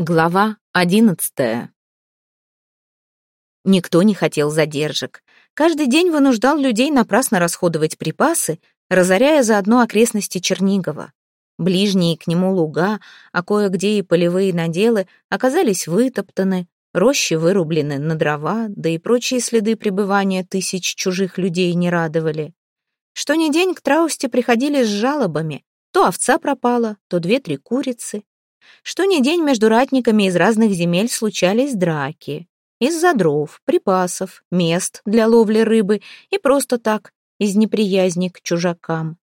Глава одиннадцатая. Никто не хотел задержек. Каждый день вынуждал людей напрасно расходовать припасы, разоряя заодно окрестности Чернигова. Ближние к нему луга, а кое-где и полевые наделы оказались вытоптаны, рощи вырублены на дрова, да и прочие следы пребывания тысяч чужих людей не радовали. Что ни день к Траусте приходили с жалобами. То овца пропала, то две-три курицы, что ни день между ратниками из разных земель случались драки. Из-за дров, припасов, мест для ловли рыбы и просто так, из неприязни к чужакам.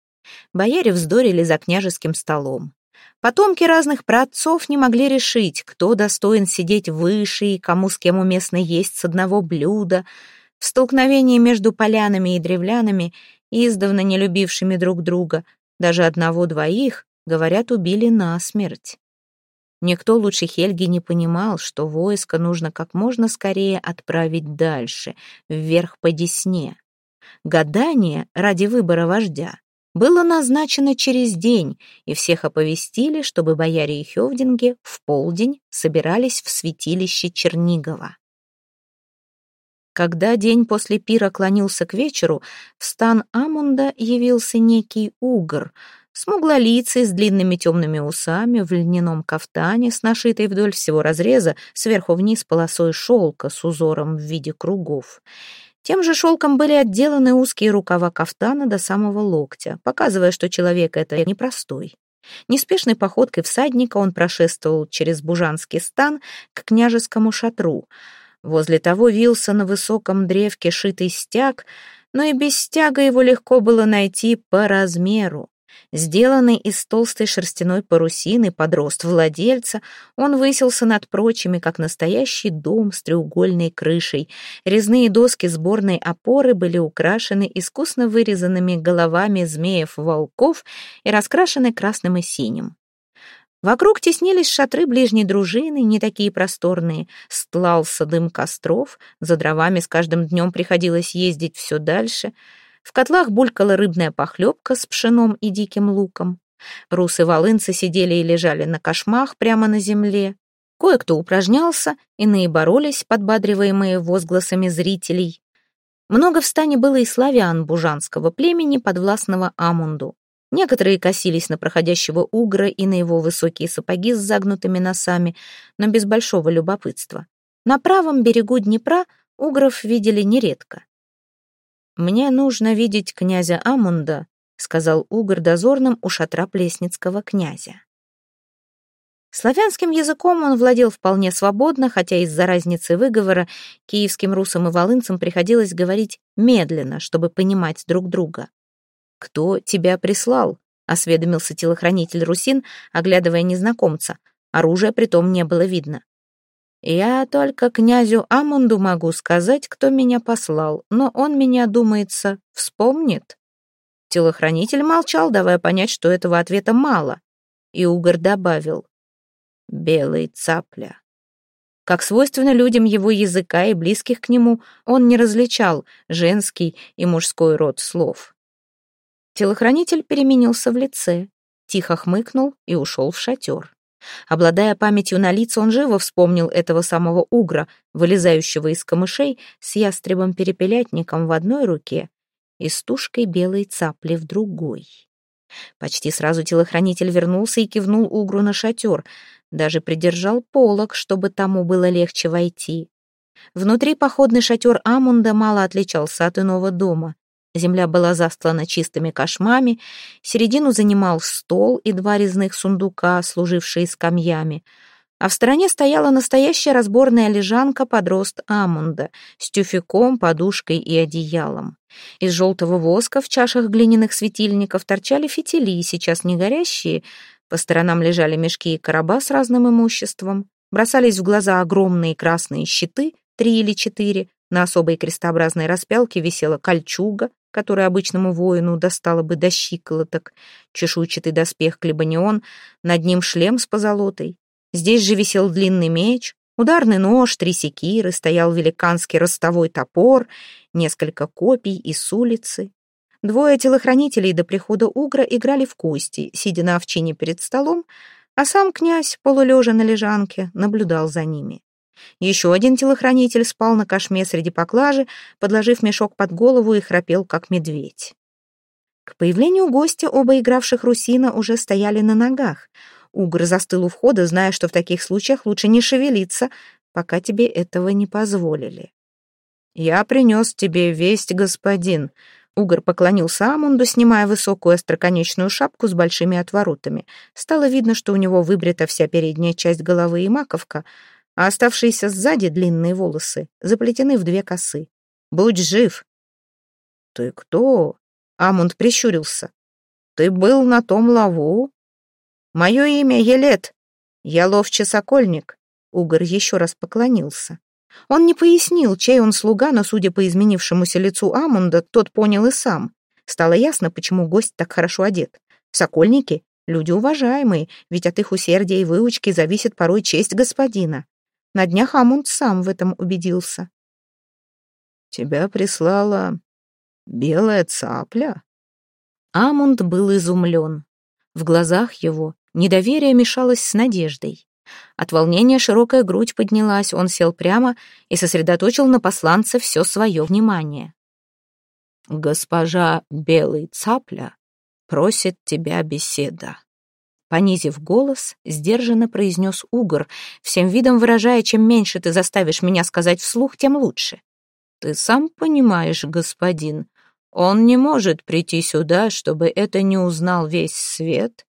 Бояре вздорили за княжеским столом. Потомки разных праотцов не могли решить, кто достоин сидеть выше и кому с кем уместно есть с одного блюда. В столкновении между полянами и древлянами, издавна не любившими друг друга, даже одного-двоих, говорят, убили насмерть. Никто лучше Хельги не понимал, что войско нужно как можно скорее отправить дальше, вверх по Десне. Гадание ради выбора вождя было назначено через день, и всех оповестили, чтобы бояре и хевдинги в полдень собирались в святилище Чернигова. Когда день после пира клонился к вечеру, в стан Амунда явился некий угр — Смуглолицый, с длинными темными усами, в льняном кафтане, с нашитой вдоль всего разреза, сверху вниз полосой шелка с узором в виде кругов. Тем же шелком были отделаны узкие рукава кафтана до самого локтя, показывая, что человек это непростой. Неспешной походкой всадника он прошествовал через Бужанский стан к княжескому шатру. Возле того вился на высоком древке шитый стяг, но и без стяга его легко было найти по размеру. Сделанный из толстой шерстяной парусины под рост владельца, он высился над прочими, как настоящий дом с треугольной крышей. Резные доски сборной опоры были украшены искусно вырезанными головами змеев-волков и раскрашены красным и синим. Вокруг теснились шатры ближней дружины, не такие просторные. Стлался дым костров, за дровами с каждым днем приходилось ездить все дальше — в котлах булькала рыбная похлебка с пшеном и диким луком. Русы-волынцы сидели и лежали на кошмах прямо на земле. Кое-кто упражнялся, иные боролись, подбадриваемые возгласами зрителей. Много в стане было и славян бужанского племени, подвластного Амунду. Некоторые косились на проходящего угра и на его высокие сапоги с загнутыми носами, но без большого любопытства. На правом берегу Днепра угров видели нередко. «Мне нужно видеть князя Амунда», — сказал Угор дозорным у шатра Плесницкого князя. Славянским языком он владел вполне свободно, хотя из-за разницы выговора киевским русам и волынцам приходилось говорить медленно, чтобы понимать друг друга. «Кто тебя прислал?» — осведомился телохранитель русин, оглядывая незнакомца. Оружия притом не было видно. Я только князю Амунду могу сказать, кто меня послал, но он меня, думается, вспомнит. Телохранитель молчал, давая понять, что этого ответа мало. И Угор добавил «Белый цапля». Как свойственно людям его языка и близких к нему, он не различал женский и мужской род слов. Телохранитель переменился в лице, тихо хмыкнул и ушел в шатер. Обладая памятью на лица, он живо вспомнил этого самого угра, вылезающего из камышей с ястребом-перепелятником в одной руке и с тушкой белой цапли в другой. Почти сразу телохранитель вернулся и кивнул угру на шатер, даже придержал полог, чтобы тому было легче войти. Внутри походный шатер Амунда мало отличался от иного дома. Земля была застлана чистыми кошмами, середину занимал стол и два резных сундука, служившие скамьями, а в стороне стояла настоящая разборная лежанка под рост Амунда с тюфяком, подушкой и одеялом. Из желтого воска в чашах глиняных светильников торчали фитили, сейчас не горящие, по сторонам лежали мешки и короба с разным имуществом, бросались в глаза огромные красные щиты, три или четыре, на особой крестообразной распялке висела кольчуга, которая обычному воину достала бы до щиколоток, чешуйчатый доспех клебанион, над ним шлем с позолотой. Здесь же висел длинный меч, ударный нож, три секиры, стоял великанский ростовой топор, несколько копий и с улицы. Двое телохранителей до прихода Угра играли в кости, сидя на овчине перед столом, а сам князь, полулежа на лежанке, наблюдал за ними. Еще один телохранитель спал на кошме среди поклажи, подложив мешок под голову и храпел, как медведь. К появлению гостя оба игравших русина уже стояли на ногах. Угр застыл у входа, зная, что в таких случаях лучше не шевелиться, пока тебе этого не позволили. «Я принес тебе весть, господин», Угор поклонился Амунду, снимая высокую остроконечную шапку с большими отворотами. Стало видно, что у него выбрита вся передняя часть головы и маковка, а оставшиеся сзади длинные волосы заплетены в две косы. «Будь жив!» «Ты кто?» — Амунд прищурился. «Ты был на том лаву?» «Мое имя Елет. Я ловче-сокольник». Угор еще раз поклонился. Он не пояснил, чей он слуга, но, судя по изменившемуся лицу Амунда, тот понял и сам. Стало ясно, почему гость так хорошо одет. Сокольники — люди уважаемые, ведь от их усердия и выучки зависит порой честь господина. На днях Амунд сам в этом убедился. «Тебя прислала белая цапля?» Амунд был изумлен. В глазах его недоверие мешалось с надеждой. От волнения широкая грудь поднялась, он сел прямо и сосредоточил на посланце все свое внимание. «Госпожа Белый Цапля просит тебя беседа». Понизив голос, сдержанно произнес Угор, всем видом выражая, чем меньше ты заставишь меня сказать вслух, тем лучше. «Ты сам понимаешь, господин, он не может прийти сюда, чтобы это не узнал весь свет,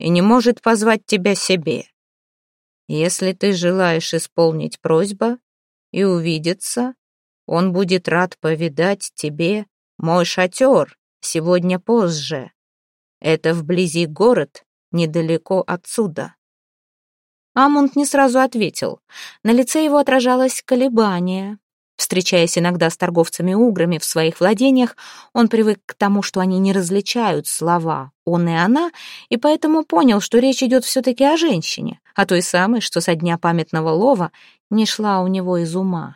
и не может позвать тебя себе. Если ты желаешь исполнить просьбу и увидеться, он будет рад повидать тебе мой шатер сегодня позже. Это вблизи город, недалеко отсюда». Амунд не сразу ответил. На лице его отражалось колебание. Встречаясь иногда с торговцами-уграми в своих владениях, он привык к тому, что они не различают слова «он» и «она», и поэтому понял, что речь идет все-таки о женщине, о той самой, что со дня памятного лова не шла у него из ума.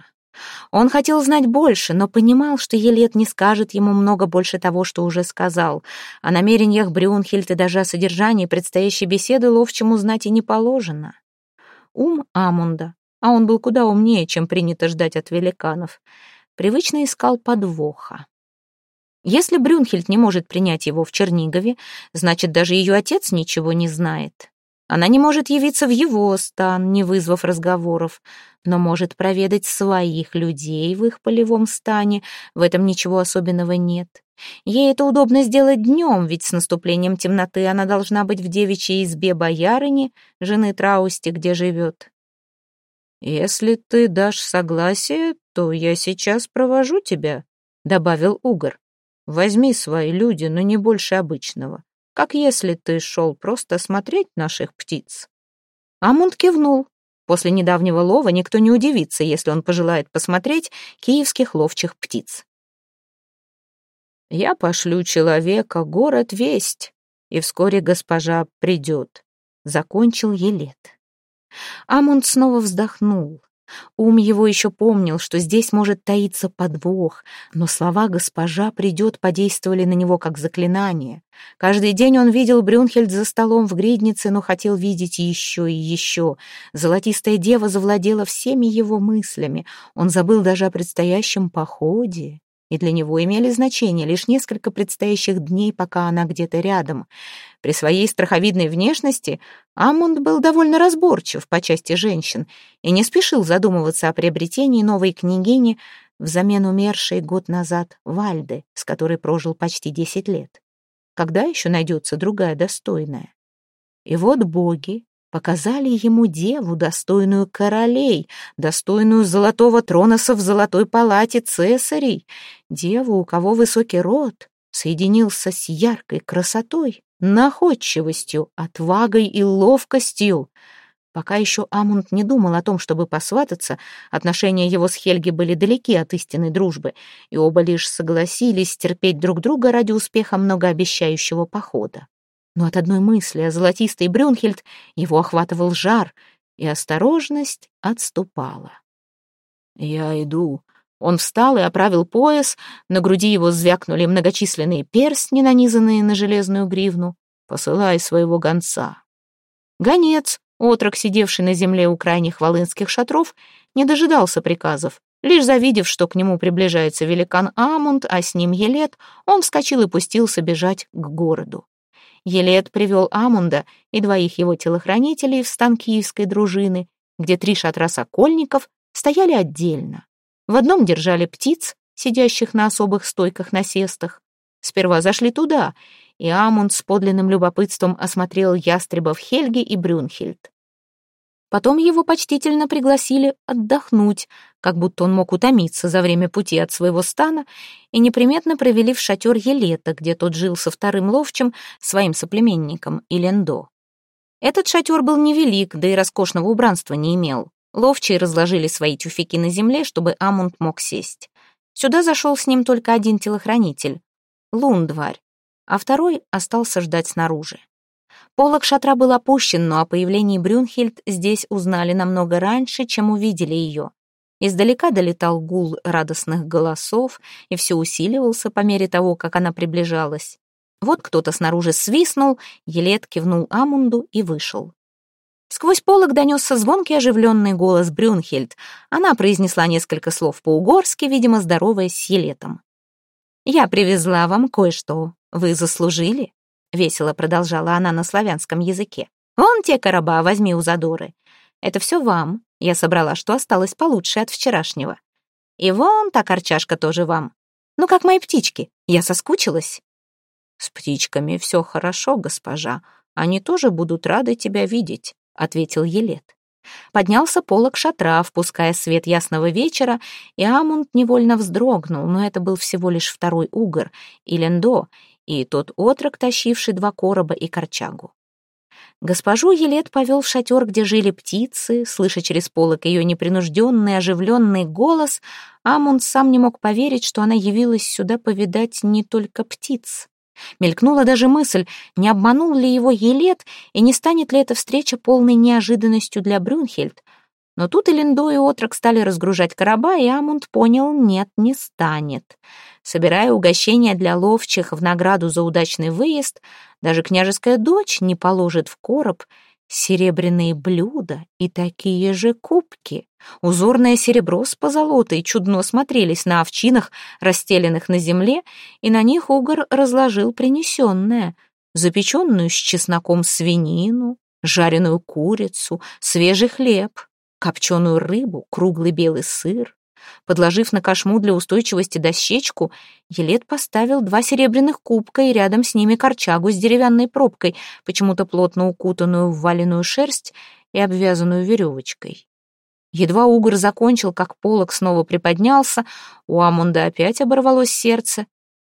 Он хотел знать больше, но понимал, что Елет не скажет ему много больше того, что уже сказал. О намерениях Брюнхельд и даже о содержании предстоящей беседы ловчему знать и не положено. Ум Амунда а он был куда умнее, чем принято ждать от великанов, привычно искал подвоха. Если Брюнхельд не может принять его в Чернигове, значит, даже ее отец ничего не знает. Она не может явиться в его стан, не вызвав разговоров, но может проведать своих людей в их полевом стане, в этом ничего особенного нет. Ей это удобно сделать днем, ведь с наступлением темноты она должна быть в девичьей избе боярыни, жены Траусти, где живет. «Если ты дашь согласие, то я сейчас провожу тебя», — добавил Угор. «Возьми свои люди, но не больше обычного, как если ты шел просто смотреть наших птиц». Амунд кивнул. После недавнего лова никто не удивится, если он пожелает посмотреть киевских ловчих птиц. «Я пошлю человека, город весть, и вскоре госпожа придет», — закончил Елет. Амунд снова вздохнул. Ум его еще помнил, что здесь может таиться подвох, но слова «госпожа придет» подействовали на него как заклинание. Каждый день он видел Брюнхельд за столом в гриднице, но хотел видеть еще и еще. Золотистая дева завладела всеми его мыслями. Он забыл даже о предстоящем походе и для него имели значение лишь несколько предстоящих дней, пока она где-то рядом. При своей страховидной внешности Амунд был довольно разборчив по части женщин и не спешил задумываться о приобретении новой княгини взамен умершей год назад Вальды, с которой прожил почти десять лет. Когда еще найдется другая достойная? И вот боги показали ему деву, достойную королей, достойную золотого троноса в золотой палате цесарей, деву, у кого высокий род, соединился с яркой красотой, находчивостью, отвагой и ловкостью. Пока еще Амунд не думал о том, чтобы посвататься, отношения его с Хельги были далеки от истинной дружбы, и оба лишь согласились терпеть друг друга ради успеха многообещающего похода но от одной мысли о золотистой Брюнхельд его охватывал жар, и осторожность отступала. «Я иду». Он встал и оправил пояс, на груди его звякнули многочисленные перстни, нанизанные на железную гривну. «Посылай своего гонца». Гонец, отрок, сидевший на земле у крайних волынских шатров, не дожидался приказов. Лишь завидев, что к нему приближается великан Амунд, а с ним Елет, он вскочил и пустился бежать к городу. Елет привел Амунда и двоих его телохранителей в стан киевской дружины, где три шатра сокольников стояли отдельно. В одном держали птиц, сидящих на особых стойках-насестах. Сперва зашли туда, и Амунд с подлинным любопытством осмотрел ястребов Хельги и Брюнхельд. Потом его почтительно пригласили отдохнуть, как будто он мог утомиться за время пути от своего стана, и неприметно провели в шатер Елета, где тот жил со вторым ловчим, своим соплеменником, Илендо. Этот шатер был невелик, да и роскошного убранства не имел. Ловчие разложили свои тюфяки на земле, чтобы Амунд мог сесть. Сюда зашел с ним только один телохранитель — Лундварь, а второй остался ждать снаружи. Полок шатра был опущен, но о появлении Брюнхельд здесь узнали намного раньше, чем увидели ее. Издалека долетал гул радостных голосов и все усиливался по мере того, как она приближалась. Вот кто-то снаружи свистнул, Елет кивнул Амунду и вышел. Сквозь полок донесся звонкий оживленный голос Брюнхельд. Она произнесла несколько слов по-угорски, видимо, здороваясь с Елетом. «Я привезла вам кое-что. Вы заслужили?» весело продолжала она на славянском языке. «Вон те короба, возьми у Задоры. Это все вам. Я собрала, что осталось получше от вчерашнего. И вон та корчашка тоже вам. Ну, как мои птички. Я соскучилась». «С птичками все хорошо, госпожа. Они тоже будут рады тебя видеть», — ответил Елет. Поднялся полог шатра, впуская свет ясного вечера, и Амунд невольно вздрогнул, но это был всего лишь второй угор, Илендо, и тот отрок, тащивший два короба и корчагу. Госпожу Елет повел в шатер, где жили птицы, слыша через полок ее непринужденный, оживленный голос, Амунд сам не мог поверить, что она явилась сюда повидать не только птиц. Мелькнула даже мысль, не обманул ли его Елет, и не станет ли эта встреча полной неожиданностью для Брюнхельд. Но тут и Линдо, и Отрок стали разгружать короба, и Амунд понял, нет, не станет. Собирая угощения для ловчих в награду за удачный выезд, даже княжеская дочь не положит в короб серебряные блюда и такие же кубки. Узорное серебро с позолотой чудно смотрелись на овчинах, расстеленных на земле, и на них угор разложил принесенное, запеченную с чесноком свинину, жареную курицу, свежий хлеб, копченую рыбу, круглый белый сыр. Подложив на кошму для устойчивости дощечку, Елет поставил два серебряных кубка и рядом с ними корчагу с деревянной пробкой, почему-то плотно укутанную в валеную шерсть и обвязанную веревочкой. Едва угор закончил, как полог снова приподнялся, у Амунда опять оборвалось сердце,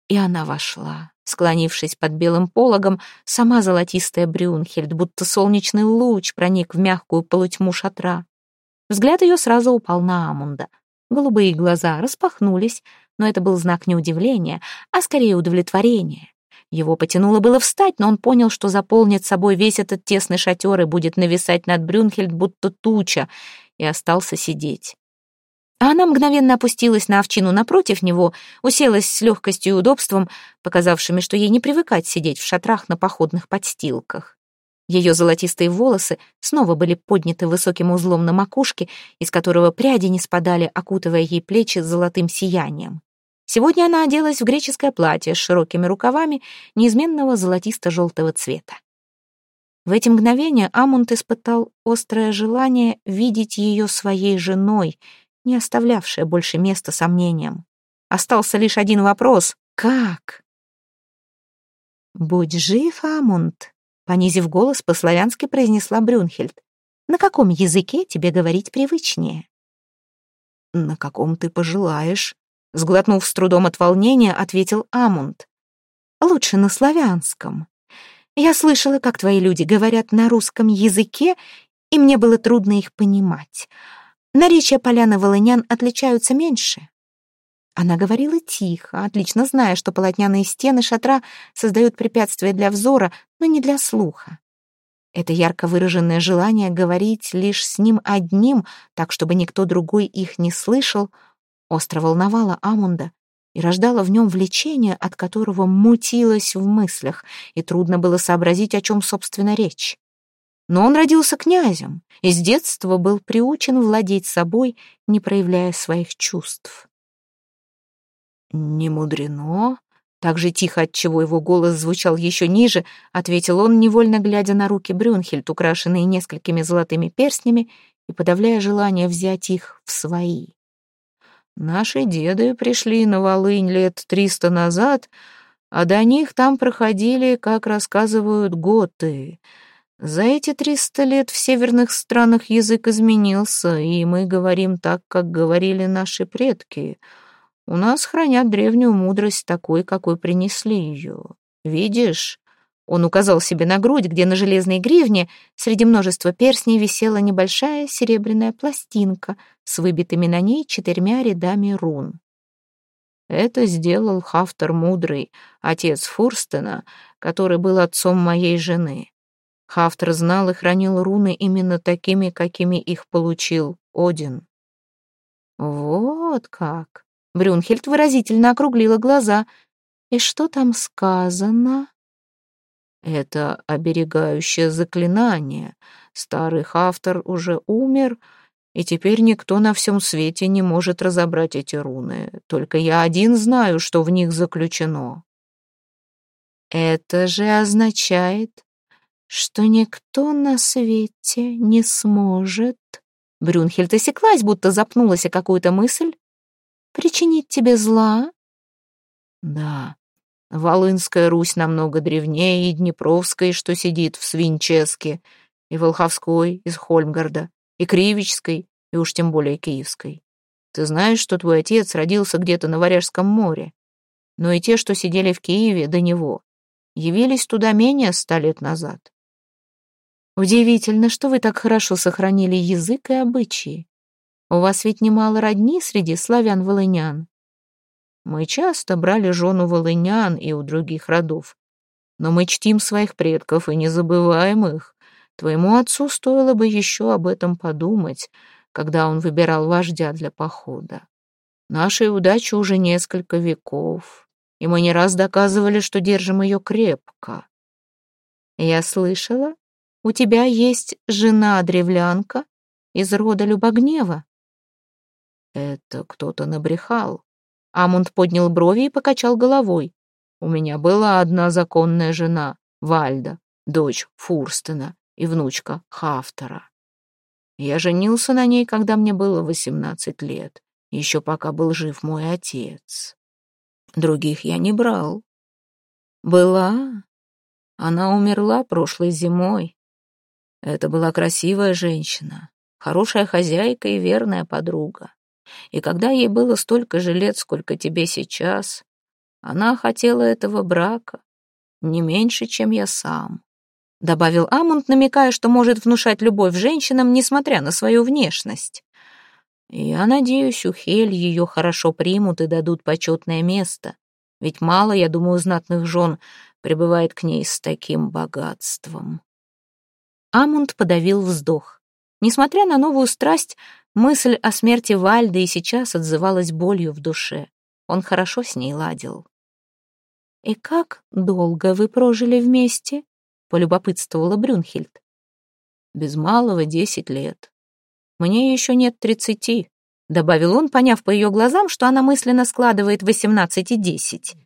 и она вошла, склонившись под белым пологом, сама золотистая Брюнхельд, будто солнечный луч проник в мягкую полутьму шатра. Взгляд ее сразу упал на Амунда. Голубые глаза распахнулись, но это был знак не удивления, а скорее удовлетворения. Его потянуло было встать, но он понял, что заполнит собой весь этот тесный шатер и будет нависать над Брюнхельд, будто туча, и остался сидеть. А она мгновенно опустилась на овчину напротив него, уселась с легкостью и удобством, показавшими, что ей не привыкать сидеть в шатрах на походных подстилках. Ее золотистые волосы снова были подняты высоким узлом на макушке, из которого пряди не спадали, окутывая ей плечи золотым сиянием. Сегодня она оделась в греческое платье с широкими рукавами неизменного золотисто-желтого цвета. В эти мгновения Амунд испытал острое желание видеть ее своей женой, не оставлявшее больше места сомнениям. Остался лишь один вопрос — как? «Будь жив, Амунд», Понизив голос, по-славянски произнесла Брюнхельд. «На каком языке тебе говорить привычнее?» «На каком ты пожелаешь», — сглотнув с трудом от волнения, ответил Амунд. «Лучше на славянском. Я слышала, как твои люди говорят на русском языке, и мне было трудно их понимать. Наречия поляны-волынян отличаются меньше. Она говорила тихо, отлично зная, что полотняные стены шатра создают препятствия для взора, но не для слуха. Это ярко выраженное желание говорить лишь с ним одним, так чтобы никто другой их не слышал, остро волновало Амунда и рождало в нем влечение, от которого мутилось в мыслях, и трудно было сообразить, о чем, собственно, речь. Но он родился князем и с детства был приучен владеть собой, не проявляя своих чувств. «Не мудрено», так же тихо, отчего его голос звучал еще ниже, ответил он, невольно глядя на руки Брюнхельд, украшенные несколькими золотыми перстнями, и подавляя желание взять их в свои. Наши деды пришли на Волынь лет триста назад, а до них там проходили, как рассказывают, готы. За эти триста лет в северных странах язык изменился, и мы говорим так, как говорили наши предки. У нас хранят древнюю мудрость такой, какой принесли ее. Видишь, он указал себе на грудь, где на железной гривне среди множества перстней висела небольшая серебряная пластинка с выбитыми на ней четырьмя рядами рун. Это сделал Хафтер Мудрый, отец Фурстена, который был отцом моей жены. Хафтер знал и хранил руны именно такими, какими их получил Один. Вот как! Брюнхельд выразительно округлила глаза. И что там сказано? Это оберегающее заклинание. Старый автор уже умер, и теперь никто на всем свете не может разобрать эти руны. Только я один знаю, что в них заключено. Это же означает, что никто на свете не сможет... Брюнхельд осеклась, будто запнулась о какую-то мысль. Причинить тебе зла? Да, Волынская Русь намного древнее и Днепровской, что сидит в Свинческе, и Волховской из Хольмгарда, и Кривичской, и уж тем более Киевской. Ты знаешь, что твой отец родился где-то на Варяжском море, но и те, что сидели в Киеве до него, явились туда менее ста лет назад. Удивительно, что вы так хорошо сохранили язык и обычаи. У вас ведь немало родни среди славян-волынян. Мы часто брали жену волынян и у других родов. Но мы чтим своих предков и не забываем их. Твоему отцу стоило бы еще об этом подумать, когда он выбирал вождя для похода. Нашей удачи уже несколько веков, и мы не раз доказывали, что держим ее крепко. Я слышала, у тебя есть жена-древлянка из рода Любогнева. Это кто-то набрехал. Амунд поднял брови и покачал головой. У меня была одна законная жена, Вальда, дочь Фурстена и внучка Хафтера. Я женился на ней, когда мне было восемнадцать лет, еще пока был жив мой отец. Других я не брал. Была. Она умерла прошлой зимой. Это была красивая женщина, хорошая хозяйка и верная подруга. И когда ей было столько же лет, сколько тебе сейчас, она хотела этого брака не меньше, чем я сам. Добавил Амунд, намекая, что может внушать любовь женщинам, несмотря на свою внешность. Я надеюсь, у Хель ее хорошо примут и дадут почетное место. Ведь мало, я думаю, знатных жен прибывает к ней с таким богатством. Амунд подавил вздох. Несмотря на новую страсть, Мысль о смерти Вальды и сейчас отзывалась болью в душе. Он хорошо с ней ладил. «И как долго вы прожили вместе?» — полюбопытствовала Брюнхельд. «Без малого десять лет. Мне еще нет тридцати», — добавил он, поняв по ее глазам, что она мысленно складывает восемнадцать и десять.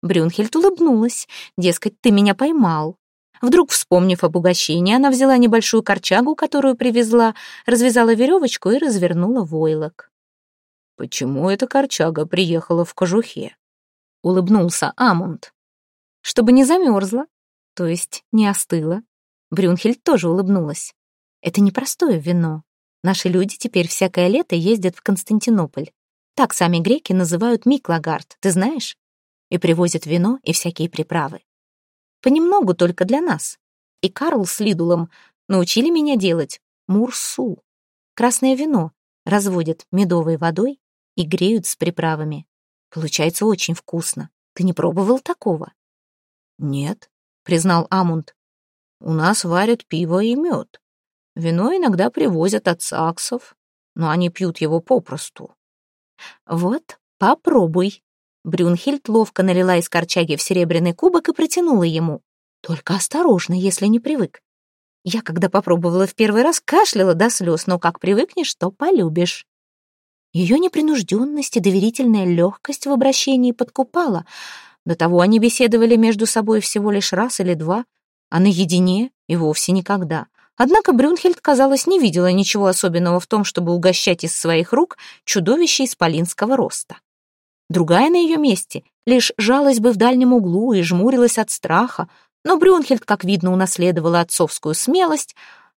Брюнхельд улыбнулась, дескать, ты меня поймал. Вдруг, вспомнив об угощении, она взяла небольшую корчагу, которую привезла, развязала веревочку и развернула войлок. «Почему эта корчага приехала в кожухе?» — улыбнулся Амунд. «Чтобы не замерзла, то есть не остыла». Брюнхельд тоже улыбнулась. «Это непростое вино. Наши люди теперь всякое лето ездят в Константинополь. Так сами греки называют Миклагард, ты знаешь? И привозят вино и всякие приправы. Понемногу только для нас. И Карл с Лидулом научили меня делать мурсу. Красное вино разводят медовой водой и греют с приправами. Получается очень вкусно. Ты не пробовал такого? Нет, признал Амунд. У нас варят пиво и мед. Вино иногда привозят от саксов, но они пьют его попросту. Вот, попробуй, Брюнхельд ловко налила из корчаги в серебряный кубок и протянула ему. Только осторожно, если не привык. Я, когда попробовала в первый раз, кашляла до слез, но как привыкнешь, то полюбишь. Ее непринужденность и доверительная легкость в обращении подкупала. До того они беседовали между собой всего лишь раз или два, а наедине и вовсе никогда. Однако Брюнхельд, казалось, не видела ничего особенного в том, чтобы угощать из своих рук чудовище исполинского роста. Другая на ее месте лишь жалась бы в дальнем углу и жмурилась от страха, но Брюнхельд, как видно, унаследовала отцовскую смелость,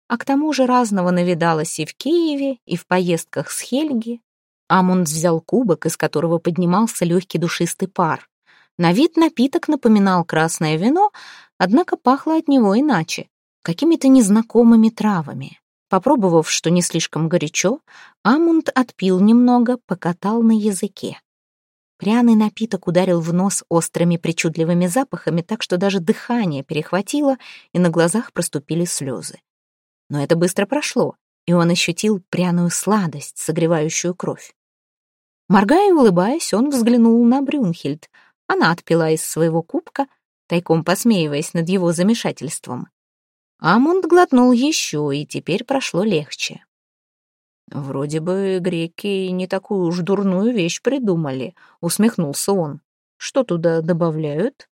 а к тому же разного навидалась и в Киеве, и в поездках с Хельги. Амунд взял кубок, из которого поднимался легкий душистый пар. На вид напиток напоминал красное вино, однако пахло от него иначе, какими-то незнакомыми травами. Попробовав, что не слишком горячо, Амунд отпил немного, покатал на языке. Пряный напиток ударил в нос острыми причудливыми запахами, так что даже дыхание перехватило, и на глазах проступили слезы. Но это быстро прошло, и он ощутил пряную сладость, согревающую кровь. Моргая и улыбаясь, он взглянул на Брюнхельд. Она отпила из своего кубка, тайком посмеиваясь над его замешательством. Амунд глотнул еще, и теперь прошло легче. «Вроде бы греки не такую уж дурную вещь придумали», — усмехнулся он. «Что туда добавляют?»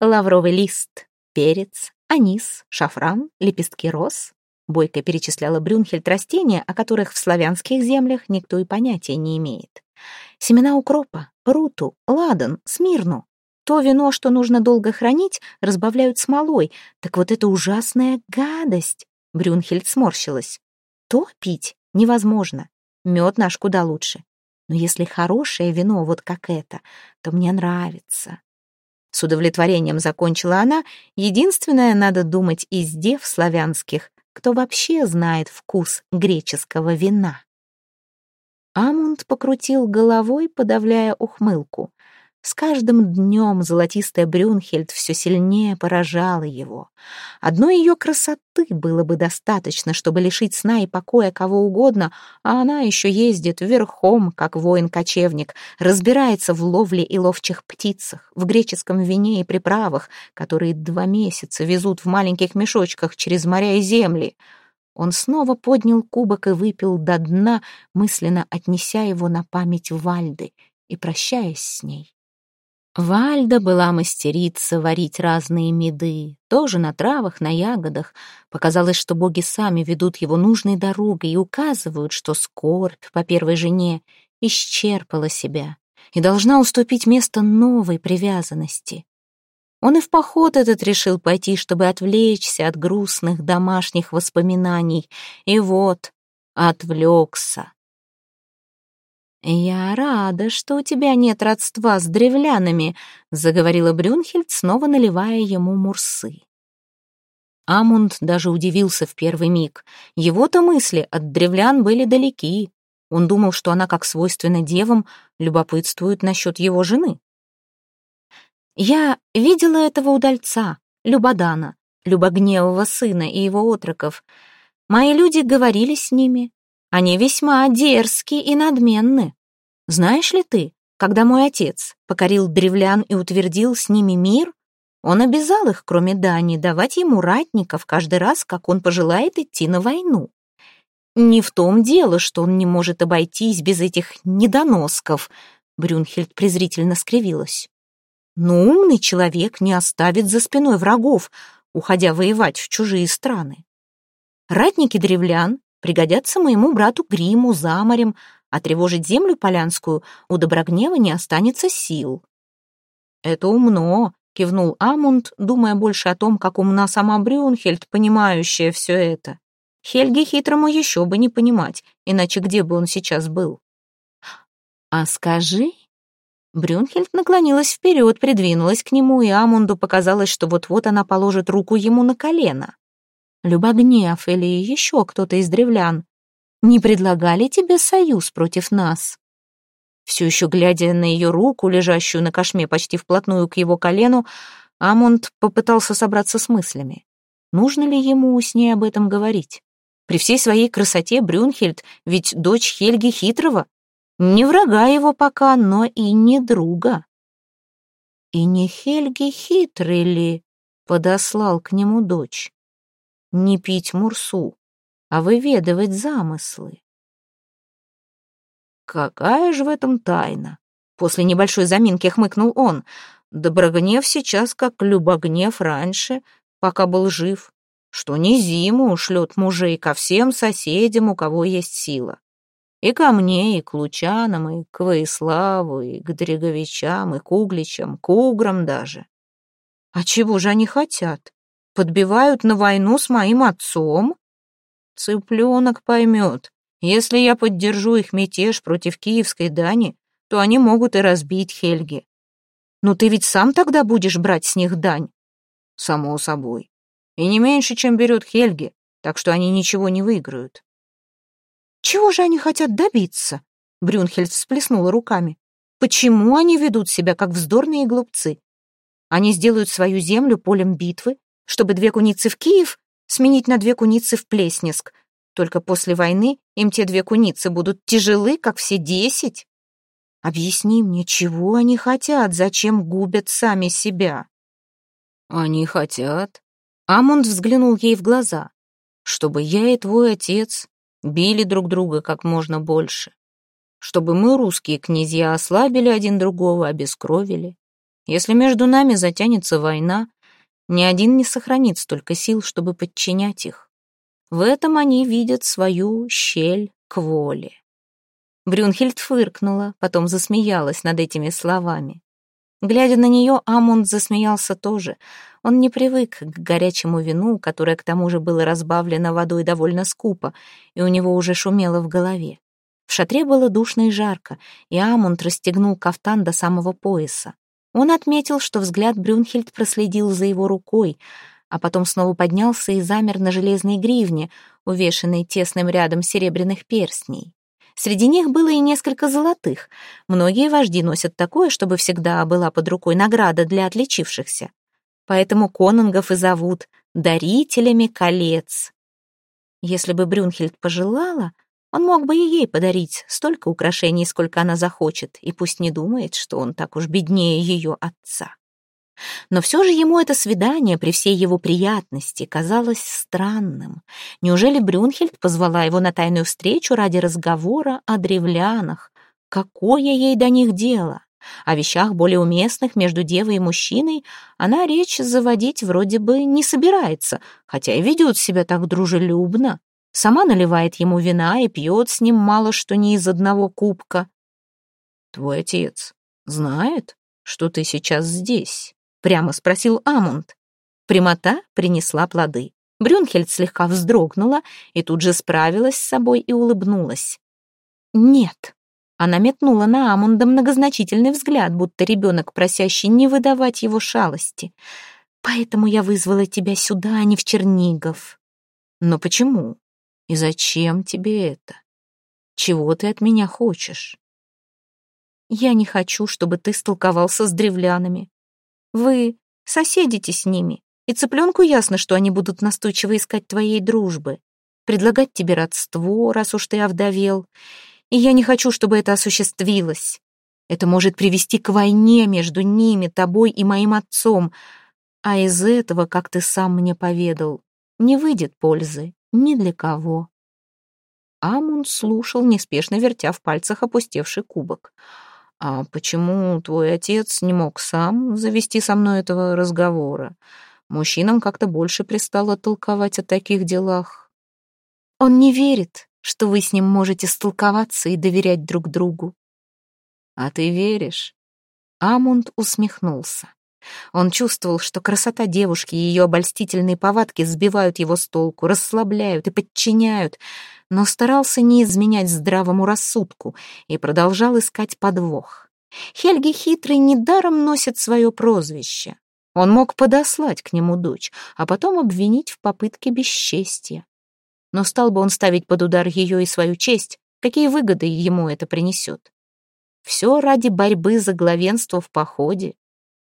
«Лавровый лист, перец, анис, шафран, лепестки роз», — бойко перечисляла Брюнхельд растения, о которых в славянских землях никто и понятия не имеет. «Семена укропа, руту, ладан, смирну. То вино, что нужно долго хранить, разбавляют смолой. Так вот это ужасная гадость!» Брюнхельд сморщилась. «То пить невозможно. Мед наш куда лучше. Но если хорошее вино, вот как это, то мне нравится. С удовлетворением закончила она. Единственное, надо думать, из дев славянских, кто вообще знает вкус греческого вина. Амунд покрутил головой, подавляя ухмылку. С каждым днем золотистая Брюнхельд все сильнее поражала его. Одной ее красоты было бы достаточно, чтобы лишить сна и покоя кого угодно, а она еще ездит верхом, как воин-кочевник, разбирается в ловле и ловчих птицах, в греческом вине и приправах, которые два месяца везут в маленьких мешочках через моря и земли. Он снова поднял кубок и выпил до дна, мысленно отнеся его на память Вальды и прощаясь с ней. Вальда была мастерица варить разные меды, тоже на травах, на ягодах. Показалось, что боги сами ведут его нужной дорогой и указывают, что скорбь по первой жене исчерпала себя и должна уступить место новой привязанности. Он и в поход этот решил пойти, чтобы отвлечься от грустных домашних воспоминаний. И вот отвлекся. «Я рада, что у тебя нет родства с древлянами», — заговорила Брюнхельд, снова наливая ему мурсы. Амунд даже удивился в первый миг. Его-то мысли от древлян были далеки. Он думал, что она, как свойственно девам, любопытствует насчет его жены. «Я видела этого удальца, Любодана, Любогневого сына и его отроков. Мои люди говорили с ними, они весьма дерзки и надменны. Знаешь ли ты, когда мой отец покорил древлян и утвердил с ними мир, он обязал их, кроме дани, давать ему ратников каждый раз, как он пожелает идти на войну. Не в том дело, что он не может обойтись без этих недоносков, Брюнхельд презрительно скривилась. Но умный человек не оставит за спиной врагов, уходя воевать в чужие страны. Ратники древлян пригодятся моему брату Гриму за морем, а тревожить землю полянскую у Доброгнева не останется сил. «Это умно», — кивнул Амунд, думая больше о том, как умна сама Брюнхельд, понимающая все это. Хельге хитрому еще бы не понимать, иначе где бы он сейчас был? «А скажи...» Брюнхельд наклонилась вперед, придвинулась к нему, и Амунду показалось, что вот-вот она положит руку ему на колено. Любогнев или еще кто-то из древлян не предлагали тебе союз против нас?» Все еще глядя на ее руку, лежащую на кошме почти вплотную к его колену, Амунд попытался собраться с мыслями. Нужно ли ему с ней об этом говорить? При всей своей красоте Брюнхельд ведь дочь Хельги Хитрого. Не врага его пока, но и не друга. И не Хельги Хитрый ли подослал к нему дочь? Не пить мурсу, а выведывать замыслы. Какая же в этом тайна? После небольшой заминки хмыкнул он. Доброгнев сейчас как любогнев раньше, пока был жив, что не зиму шлет мужей ко всем соседям, у кого есть сила. И ко мне, и к Лучанам, и к Воиславу, и к Дреговичам, и к Угличам, к Уграм даже. А чего же они хотят? Подбивают на войну с моим отцом? Цыпленок поймет. Если я поддержу их мятеж против киевской дани, то они могут и разбить Хельги. Но ты ведь сам тогда будешь брать с них дань? Само собой. И не меньше, чем берет Хельги, так что они ничего не выиграют. Чего же они хотят добиться? Брюнхельд всплеснула руками. Почему они ведут себя как вздорные глупцы? Они сделают свою землю полем битвы, чтобы две куницы в Киев сменить на две куницы в Плеснеск. Только после войны им те две куницы будут тяжелы, как все десять. Объясни мне, чего они хотят, зачем губят сами себя? Они хотят. Амунд взглянул ей в глаза. Чтобы я и твой отец били друг друга как можно больше. Чтобы мы, русские князья, ослабили один другого, обескровили. Если между нами затянется война, ни один не сохранит столько сил, чтобы подчинять их. В этом они видят свою щель к воле. Брюнхельд фыркнула, потом засмеялась над этими словами. Глядя на нее, Амунд засмеялся тоже. Он не привык к горячему вину, которое к тому же было разбавлено водой довольно скупо, и у него уже шумело в голове. В шатре было душно и жарко, и Амунд расстегнул кафтан до самого пояса. Он отметил, что взгляд Брюнхельд проследил за его рукой, а потом снова поднялся и замер на железной гривне, увешанной тесным рядом серебряных перстней. Среди них было и несколько золотых. Многие вожди носят такое, чтобы всегда была под рукой награда для отличившихся. Поэтому конунгов и зовут дарителями колец. Если бы Брюнхельд пожелала, он мог бы и ей подарить столько украшений, сколько она захочет, и пусть не думает, что он так уж беднее ее отца. Но все же ему это свидание при всей его приятности казалось странным. Неужели Брюнхельд позвала его на тайную встречу ради разговора о древлянах? Какое ей до них дело? О вещах более уместных между девой и мужчиной она речь заводить вроде бы не собирается, хотя и ведет себя так дружелюбно. Сама наливает ему вина и пьет с ним мало что не из одного кубка. «Твой отец знает, что ты сейчас здесь?» Прямо спросил Амунд. Прямота принесла плоды. Брюнхельд слегка вздрогнула и тут же справилась с собой и улыбнулась. «Нет». Она метнула на Амунда многозначительный взгляд, будто ребенок, просящий не выдавать его шалости. «Поэтому я вызвала тебя сюда, а не в Чернигов». «Но почему? И зачем тебе это? Чего ты от меня хочешь?» «Я не хочу, чтобы ты столковался с древлянами. Вы соседите с ними, и цыпленку ясно, что они будут настойчиво искать твоей дружбы, предлагать тебе родство, раз уж ты овдовел. И я не хочу, чтобы это осуществилось. Это может привести к войне между ними, тобой и моим отцом. А из этого, как ты сам мне поведал, не выйдет пользы ни для кого. Амун слушал, неспешно вертя в пальцах опустевший кубок. «А почему твой отец не мог сам завести со мной этого разговора? Мужчинам как-то больше пристало толковать о таких делах». «Он не верит, что вы с ним можете столковаться и доверять друг другу». «А ты веришь?» Амунд усмехнулся. Он чувствовал, что красота девушки и ее обольстительные повадки сбивают его с толку, расслабляют и подчиняют, но старался не изменять здравому рассудку и продолжал искать подвох. Хельги хитрый недаром носит свое прозвище. Он мог подослать к нему дочь, а потом обвинить в попытке бесчестия. Но стал бы он ставить под удар ее и свою честь, какие выгоды ему это принесет? Все ради борьбы за главенство в походе.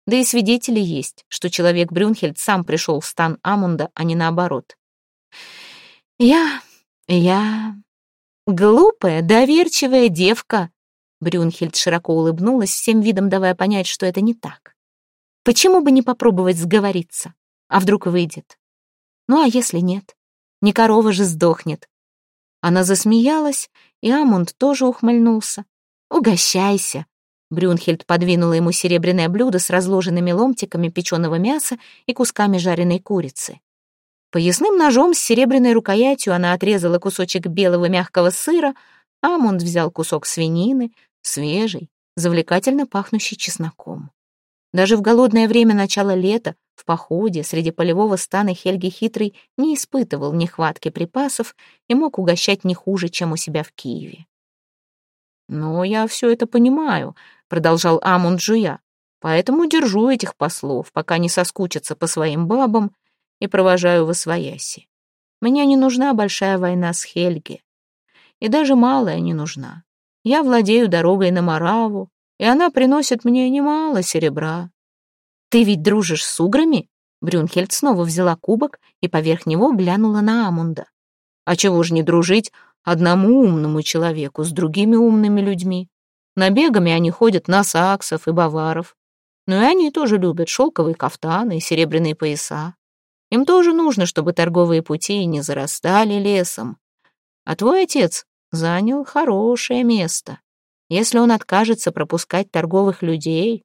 Да и свидетели есть, что человек Брюнхельд сам пришел в стан Амунда, а не наоборот. «Я... я... глупая, доверчивая девка», Брюнхельд широко улыбнулась, всем видом давая понять, что это не так. «Почему бы не попробовать сговориться? А вдруг выйдет?» Ну а если нет? Не корова же сдохнет. Она засмеялась, и Амунд тоже ухмыльнулся. «Угощайся!» Брюнхельд подвинула ему серебряное блюдо с разложенными ломтиками печеного мяса и кусками жареной курицы. Поясным ножом с серебряной рукоятью она отрезала кусочек белого мягкого сыра, Амунд взял кусок свинины, свежий, завлекательно пахнущий чесноком. Даже в голодное время начала лета, в походе, среди полевого стана Хельги Хитрый не испытывал нехватки припасов и мог угощать не хуже, чем у себя в Киеве. «Но я все это понимаю», — продолжал Амунд жуя, «поэтому держу этих послов, пока не соскучатся по своим бабам и провожаю в Освояси. Мне не нужна большая война с Хельги, и даже малая не нужна. Я владею дорогой на Мараву, и она приносит мне немало серебра. Ты ведь дружишь с уграми? Брюнхельд снова взяла кубок и поверх него глянула на Амунда. А чего ж не дружить одному умному человеку с другими умными людьми? Набегами они ходят на саксов и баваров. Но и они тоже любят шелковые кафтаны и серебряные пояса. Им тоже нужно, чтобы торговые пути не зарастали лесом. А твой отец занял хорошее место. Если он откажется пропускать торговых людей,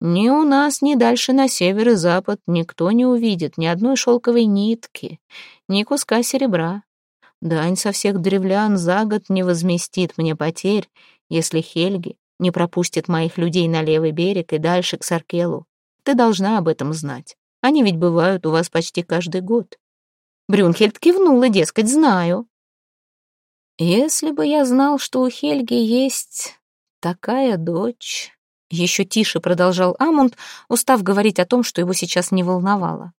ни у нас, ни дальше на север и запад никто не увидит ни одной шелковой нитки, ни куска серебра. Дань со всех древлян за год не возместит мне потерь, если Хельги не пропустит моих людей на левый берег и дальше к Саркелу. Ты должна об этом знать. Они ведь бывают у вас почти каждый год. Брюнхельд кивнула, дескать, знаю. Если бы я знал, что у Хельги есть такая дочь... Еще тише продолжал Амунд, устав говорить о том, что его сейчас не волновало.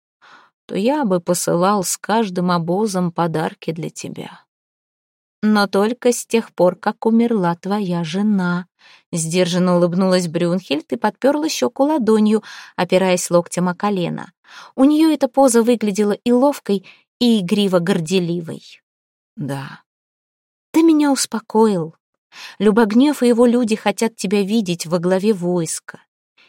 То я бы посылал с каждым обозом подарки для тебя. Но только с тех пор, как умерла твоя жена. Сдержанно улыбнулась Брюнхельд и подперла щеку ладонью, опираясь локтем о колено. У нее эта поза выглядела и ловкой, и игриво-горделивой. Да, ты меня успокоил. Любогнев и его люди хотят тебя видеть во главе войска.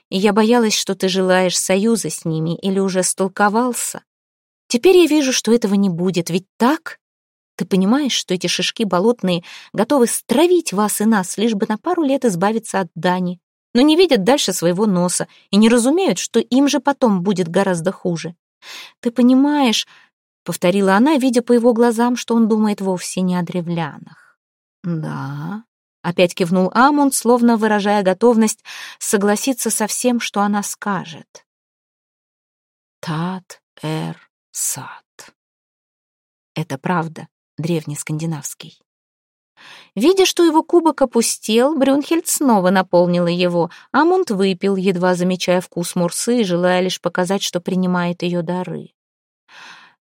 И я боялась, что ты желаешь союза с ними или уже столковался. Теперь я вижу, что этого не будет, ведь так? Ты понимаешь, что эти шишки болотные готовы стравить вас и нас, лишь бы на пару лет избавиться от Дани, но не видят дальше своего носа и не разумеют, что им же потом будет гораздо хуже. Ты понимаешь, повторила она, видя по его глазам, что он думает вовсе не о древлянах. Да, опять кивнул Амунд, словно выражая готовность согласиться со всем, что она скажет. Тат эр сад. Это правда, древнескандинавский. Видя, что его кубок опустел, Брюнхельд снова наполнила его. Амунд выпил, едва замечая вкус мурсы и желая лишь показать, что принимает ее дары.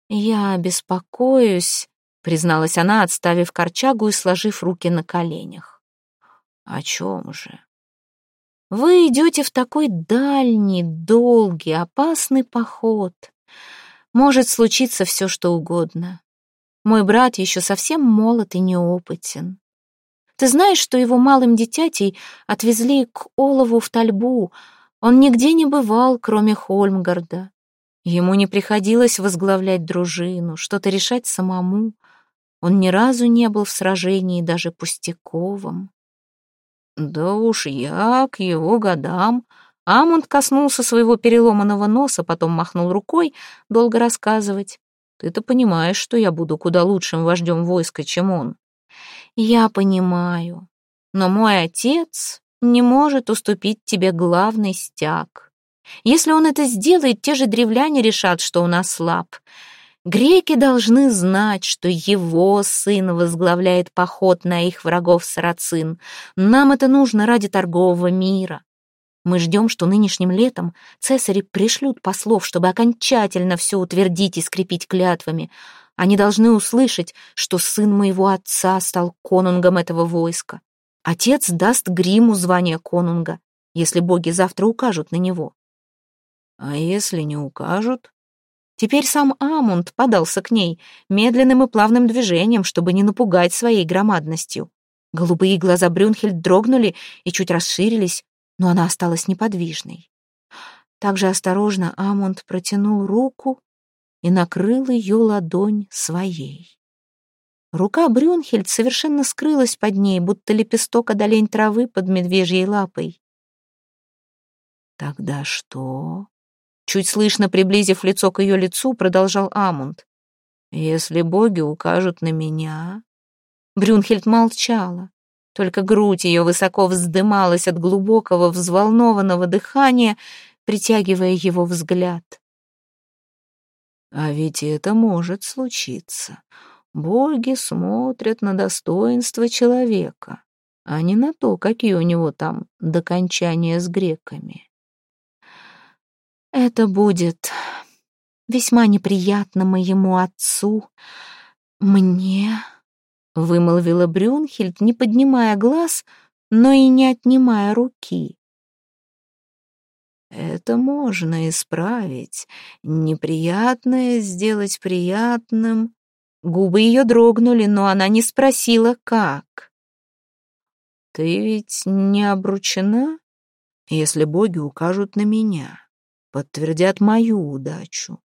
«Я беспокоюсь», — призналась она, отставив корчагу и сложив руки на коленях. «О чем же?» «Вы идете в такой дальний, долгий, опасный поход. Может случиться все, что угодно. Мой брат еще совсем молод и неопытен. Ты знаешь, что его малым дитятей отвезли к Олову в Тальбу. Он нигде не бывал, кроме Хольмгарда. Ему не приходилось возглавлять дружину, что-то решать самому. Он ни разу не был в сражении даже пустяковом. Да уж я к его годам. Амунд коснулся своего переломанного носа, потом махнул рукой, долго рассказывать. Ты-то понимаешь, что я буду куда лучшим вождем войска, чем он. Я понимаю, но мой отец не может уступить тебе главный стяг. Если он это сделает, те же древляне решат, что он ослаб. Греки должны знать, что его сын возглавляет поход на их врагов сарацин. Нам это нужно ради торгового мира. Мы ждем, что нынешним летом цесари пришлют послов, чтобы окончательно все утвердить и скрепить клятвами. Они должны услышать, что сын моего отца стал конунгом этого войска. Отец даст гриму звание конунга, если боги завтра укажут на него. А если не укажут? Теперь сам Амунд подался к ней медленным и плавным движением, чтобы не напугать своей громадностью. Голубые глаза Брюнхельд дрогнули и чуть расширились, но она осталась неподвижной. Также осторожно Амунд протянул руку и накрыл ее ладонь своей. Рука Брюнхельд совершенно скрылась под ней, будто лепесток одолень травы под медвежьей лапой. «Тогда что?» Чуть слышно приблизив лицо к ее лицу, продолжал Амунд. «Если боги укажут на меня...» Брюнхельд молчала. Только грудь ее высоко вздымалась от глубокого, взволнованного дыхания, притягивая его взгляд. «А ведь это может случиться. Боги смотрят на достоинство человека, а не на то, какие у него там докончания с греками. Это будет весьма неприятно моему отцу, мне, — вымолвила Брюнхельд, не поднимая глаз, но и не отнимая руки. Это можно исправить, неприятное сделать приятным. Губы ее дрогнули, но она не спросила, как. Ты ведь не обручена, если боги укажут на меня подтвердят мою удачу.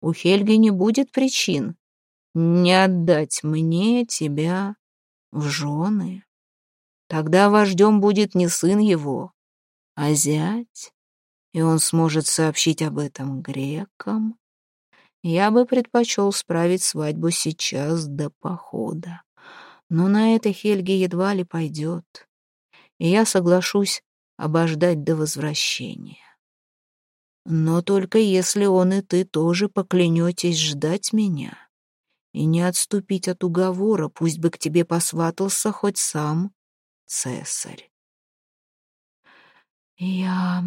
У Хельги не будет причин не отдать мне тебя в жены. Тогда вождем будет не сын его, а зять, и он сможет сообщить об этом грекам. Я бы предпочел справить свадьбу сейчас до похода, но на это Хельги едва ли пойдет, и я соглашусь обождать до возвращения. Но только если он и ты тоже поклянетесь ждать меня и не отступить от уговора, пусть бы к тебе посватался хоть сам цесарь. Я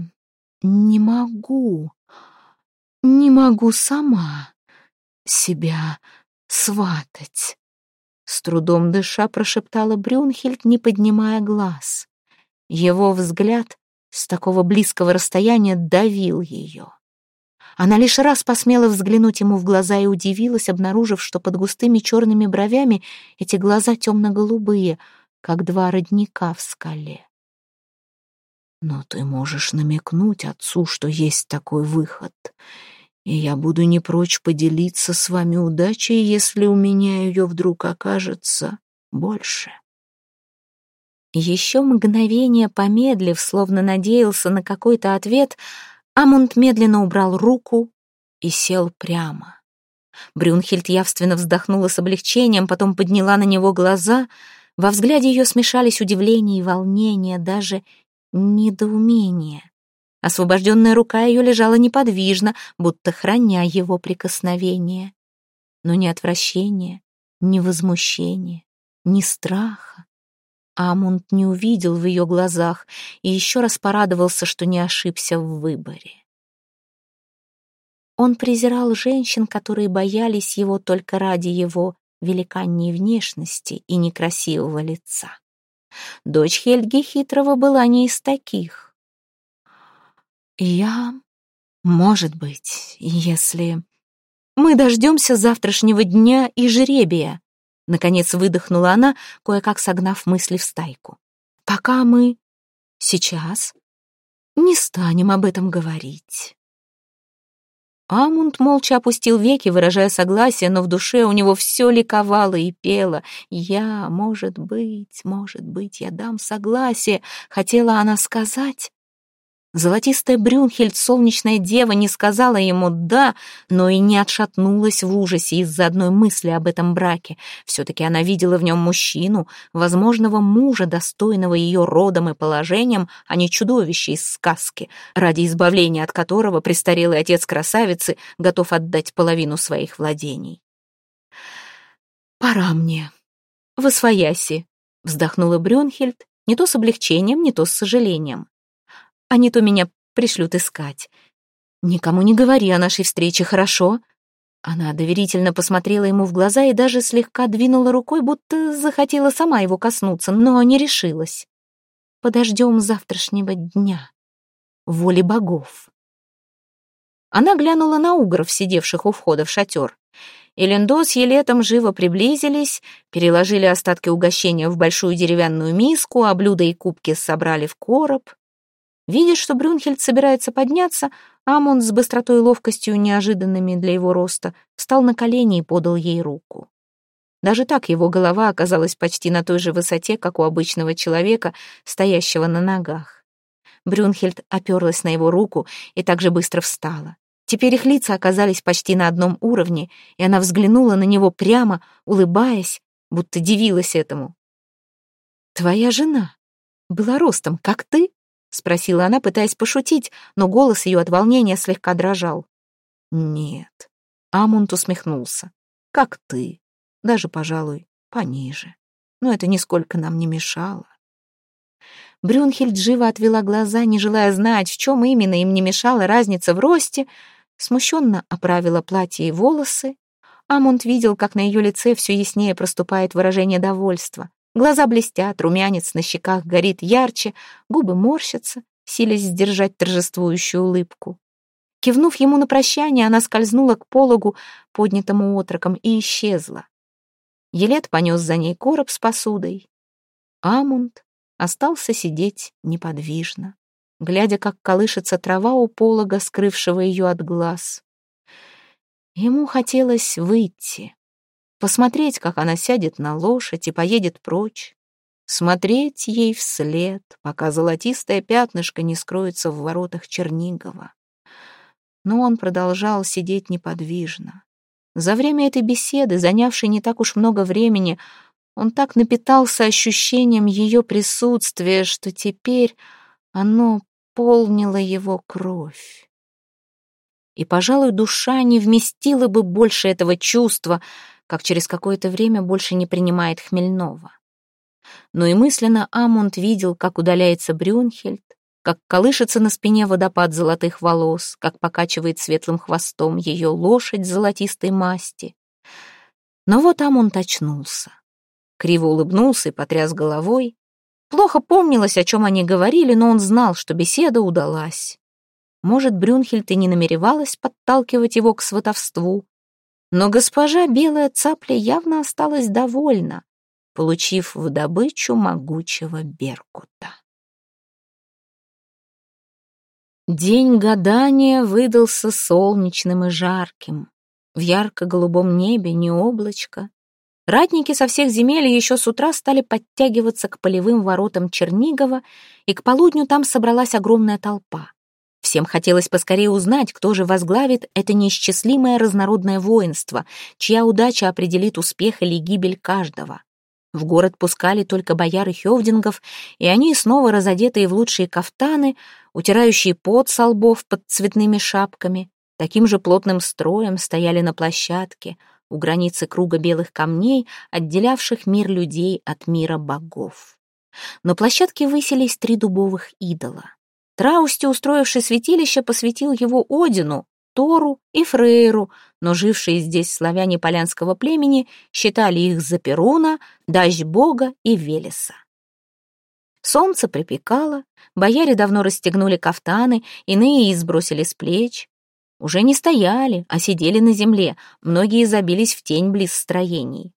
не могу, не могу сама себя сватать. С трудом дыша прошептала Брюнхельд, не поднимая глаз. Его взгляд с такого близкого расстояния давил ее. Она лишь раз посмела взглянуть ему в глаза и удивилась, обнаружив, что под густыми черными бровями эти глаза темно-голубые, как два родника в скале. «Но ты можешь намекнуть отцу, что есть такой выход, и я буду не прочь поделиться с вами удачей, если у меня ее вдруг окажется больше». Еще мгновение помедлив, словно надеялся на какой-то ответ, Амунд медленно убрал руку и сел прямо. Брюнхельд явственно вздохнула с облегчением, потом подняла на него глаза. Во взгляде ее смешались удивление и волнение, даже недоумение. Освобожденная рука ее лежала неподвижно, будто храня его прикосновение. Но ни отвращения, ни возмущения, ни страха, Амунд не увидел в ее глазах и еще раз порадовался, что не ошибся в выборе. Он презирал женщин, которые боялись его только ради его великанней внешности и некрасивого лица. Дочь Хельги Хитрого была не из таких. «Я... может быть, если... Мы дождемся завтрашнего дня и жребия», Наконец выдохнула она, кое-как согнав мысли в стайку. «Пока мы сейчас не станем об этом говорить». Амунд молча опустил веки, выражая согласие, но в душе у него все ликовало и пело. «Я, может быть, может быть, я дам согласие», — хотела она сказать, Золотистая Брюнхельд, солнечная дева, не сказала ему «да», но и не отшатнулась в ужасе из-за одной мысли об этом браке. Все-таки она видела в нем мужчину, возможного мужа, достойного ее родом и положением, а не чудовище из сказки, ради избавления от которого престарелый отец красавицы готов отдать половину своих владений. «Пора мне. Восвояси», — вздохнула Брюнхельд, не то с облегчением, не то с сожалением не то меня пришлют искать. Никому не говори о нашей встрече, хорошо?» Она доверительно посмотрела ему в глаза и даже слегка двинула рукой, будто захотела сама его коснуться, но не решилась. «Подождем завтрашнего дня. Воли богов». Она глянула на угров, сидевших у входа в шатер. Элендо с Елетом живо приблизились, переложили остатки угощения в большую деревянную миску, а блюда и кубки собрали в короб. Видя, что Брюнхельд собирается подняться, Амон с быстротой и ловкостью, неожиданными для его роста, встал на колени и подал ей руку. Даже так его голова оказалась почти на той же высоте, как у обычного человека, стоящего на ногах. Брюнхельд оперлась на его руку и также быстро встала. Теперь их лица оказались почти на одном уровне, и она взглянула на него прямо, улыбаясь, будто дивилась этому. «Твоя жена была ростом, как ты?» — спросила она, пытаясь пошутить, но голос ее от волнения слегка дрожал. «Нет». Амунд усмехнулся. «Как ты. Даже, пожалуй, пониже. Но это нисколько нам не мешало». Брюнхельд живо отвела глаза, не желая знать, в чем именно им не мешала разница в росте, смущенно оправила платье и волосы. Амунд видел, как на ее лице все яснее проступает выражение довольства. Глаза блестят, румянец на щеках горит ярче, губы морщатся, силясь сдержать торжествующую улыбку. Кивнув ему на прощание, она скользнула к пологу, поднятому отроком, и исчезла. Елет понес за ней короб с посудой. Амунд остался сидеть неподвижно, глядя, как колышется трава у полога, скрывшего ее от глаз. Ему хотелось выйти, посмотреть, как она сядет на лошадь и поедет прочь, смотреть ей вслед, пока золотистое пятнышко не скроется в воротах Чернигова. Но он продолжал сидеть неподвижно. За время этой беседы, занявшей не так уж много времени, он так напитался ощущением ее присутствия, что теперь оно полнило его кровь. И, пожалуй, душа не вместила бы больше этого чувства — как через какое-то время больше не принимает хмельного. Но и мысленно Амунд видел, как удаляется Брюнхельд, как колышется на спине водопад золотых волос, как покачивает светлым хвостом ее лошадь золотистой масти. Но вот Амунд очнулся. Криво улыбнулся и потряс головой. Плохо помнилось, о чем они говорили, но он знал, что беседа удалась. Может, Брюнхельд и не намеревалась подталкивать его к сватовству, но госпожа Белая Цапля явно осталась довольна, получив в добычу могучего беркута. День гадания выдался солнечным и жарким. В ярко-голубом небе не облачко. Ратники со всех земель еще с утра стали подтягиваться к полевым воротам Чернигова, и к полудню там собралась огромная толпа. Всем хотелось поскорее узнать, кто же возглавит это неисчислимое разнородное воинство, чья удача определит успех или гибель каждого. В город пускали только бояры Хевдингов, и они, снова разодетые в лучшие кафтаны, утирающие пот со лбов под цветными шапками, таким же плотным строем стояли на площадке у границы круга белых камней, отделявших мир людей от мира богов. На площадке высились три дубовых идола. Траусти, устроивший святилище, посвятил его Одину, Тору и Фрейру, но жившие здесь славяне полянского племени считали их за Перуна, Дащ Бога и Велеса. Солнце припекало, бояре давно расстегнули кафтаны, иные их сбросили с плеч. Уже не стояли, а сидели на земле, многие забились в тень близ строений.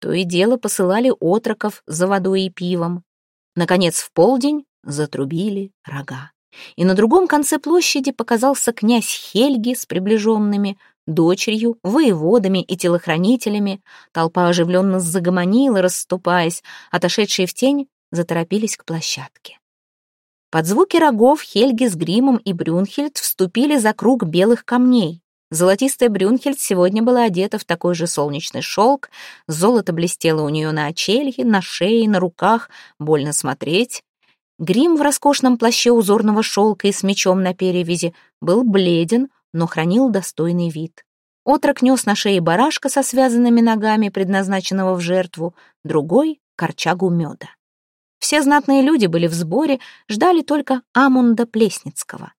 То и дело посылали отроков за водой и пивом. Наконец, в полдень затрубили рога и на другом конце площади показался князь Хельги с приближенными, дочерью, воеводами и телохранителями. Толпа оживленно загомонила, расступаясь, отошедшие в тень заторопились к площадке. Под звуки рогов Хельги с Гримом и Брюнхельд вступили за круг белых камней. Золотистая Брюнхельд сегодня была одета в такой же солнечный шелк, золото блестело у нее на очелье, на шее, на руках, больно смотреть. Грим в роскошном плаще узорного шелка и с мечом на перевязи был бледен, но хранил достойный вид. Отрок нес на шее барашка со связанными ногами, предназначенного в жертву, другой — корчагу меда. Все знатные люди были в сборе, ждали только Амунда Плесницкого.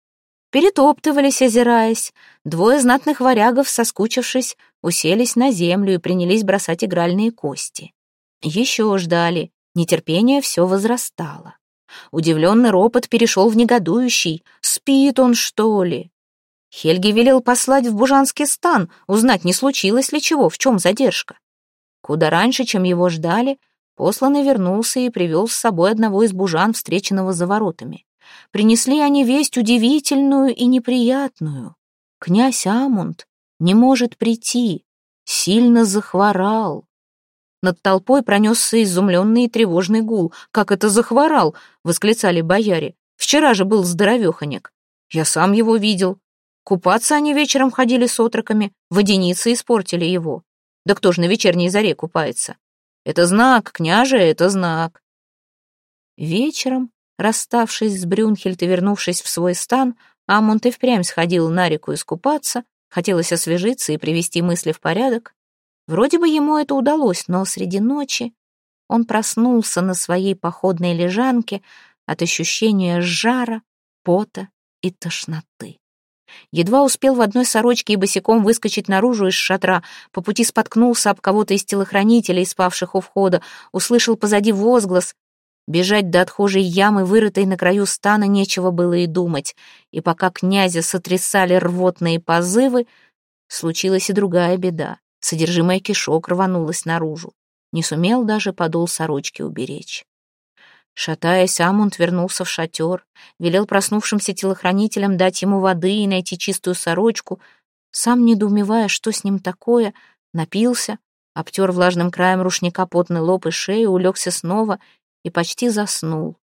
Перетоптывались, озираясь. Двое знатных варягов, соскучившись, уселись на землю и принялись бросать игральные кости. Еще ждали, нетерпение все возрастало. Удивленный ропот перешел в негодующий. «Спит он, что ли?» Хельги велел послать в Бужанский стан, узнать, не случилось ли чего, в чем задержка. Куда раньше, чем его ждали, посланный вернулся и привел с собой одного из бужан, встреченного за воротами. Принесли они весть удивительную и неприятную. Князь Амунд не может прийти, сильно захворал. Над толпой пронесся изумленный и тревожный гул. «Как это захворал?» — восклицали бояре. «Вчера же был здоровеханек. Я сам его видел. Купаться они вечером ходили с отроками, водяницы испортили его. Да кто ж на вечерней заре купается? Это знак, княже, это знак». Вечером, расставшись с Брюнхельд и вернувшись в свой стан, Амунд и впрямь сходил на реку искупаться, хотелось освежиться и привести мысли в порядок. Вроде бы ему это удалось, но среди ночи он проснулся на своей походной лежанке от ощущения жара, пота и тошноты. Едва успел в одной сорочке и босиком выскочить наружу из шатра, по пути споткнулся об кого-то из телохранителей, спавших у входа, услышал позади возглас. Бежать до отхожей ямы, вырытой на краю стана, нечего было и думать, и пока князя сотрясали рвотные позывы, случилась и другая беда. Содержимое кишок рванулось наружу. Не сумел даже подол сорочки уберечь. Шатаясь, Амунд вернулся в шатер, велел проснувшимся телохранителям дать ему воды и найти чистую сорочку. Сам, недоумевая, что с ним такое, напился, обтер влажным краем рушника потный лоб и шею, улегся снова и почти заснул.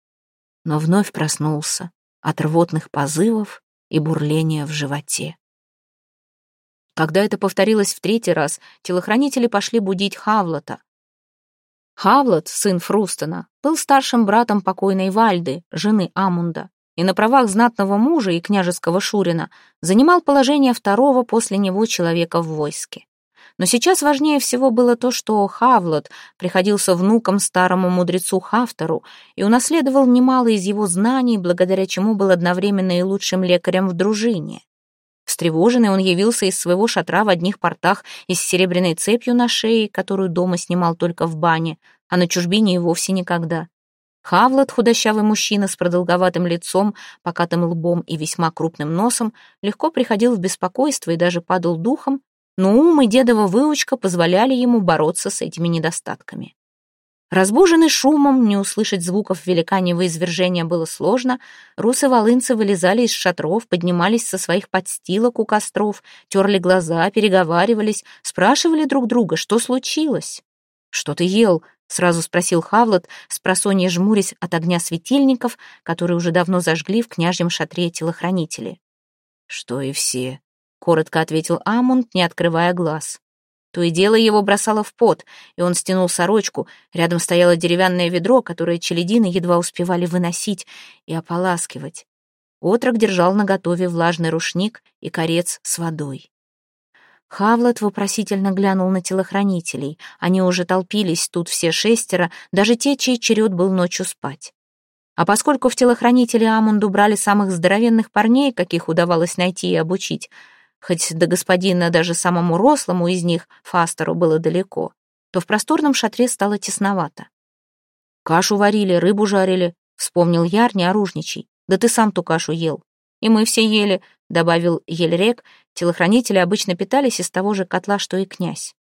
Но вновь проснулся от рвотных позывов и бурления в животе. Когда это повторилось в третий раз, телохранители пошли будить Хавлота. Хавлот, сын Фрустона, был старшим братом покойной Вальды, жены Амунда, и на правах знатного мужа и княжеского Шурина занимал положение второго после него человека в войске. Но сейчас важнее всего было то, что Хавлот приходился внуком старому мудрецу Хафтору и унаследовал немало из его знаний, благодаря чему был одновременно и лучшим лекарем в дружине. Встревоженный он явился из своего шатра в одних портах и с серебряной цепью на шее, которую дома снимал только в бане, а на чужбине и вовсе никогда. Хавлот, худощавый мужчина с продолговатым лицом, покатым лбом и весьма крупным носом, легко приходил в беспокойство и даже падал духом, но ум и дедова выучка позволяли ему бороться с этими недостатками. Разбуженный шумом, не услышать звуков великаньего извержения было сложно, русы-волынцы вылезали из шатров, поднимались со своих подстилок у костров, терли глаза, переговаривались, спрашивали друг друга, что случилось. «Что ты ел?» — сразу спросил Хавлот, спросонья жмурясь от огня светильников, которые уже давно зажгли в княжьем шатре телохранители. «Что и все», — коротко ответил Амунд, не открывая глаз. То и дело его бросало в пот, и он стянул сорочку. Рядом стояло деревянное ведро, которое челядины едва успевали выносить и ополаскивать. Отрок держал наготове влажный рушник и корец с водой. Хавлот вопросительно глянул на телохранителей. Они уже толпились тут все шестеро, даже те, чей черед был ночью спать. А поскольку в телохранители Амунду брали самых здоровенных парней, каких удавалось найти и обучить, хоть до господина даже самому рослому из них, Фастеру, было далеко, то в просторном шатре стало тесновато. «Кашу варили, рыбу жарили», — вспомнил Яр, не оружничий. «Да ты сам ту кашу ел». «И мы все ели», — добавил Ельрек. Телохранители обычно питались из того же котла, что и князь.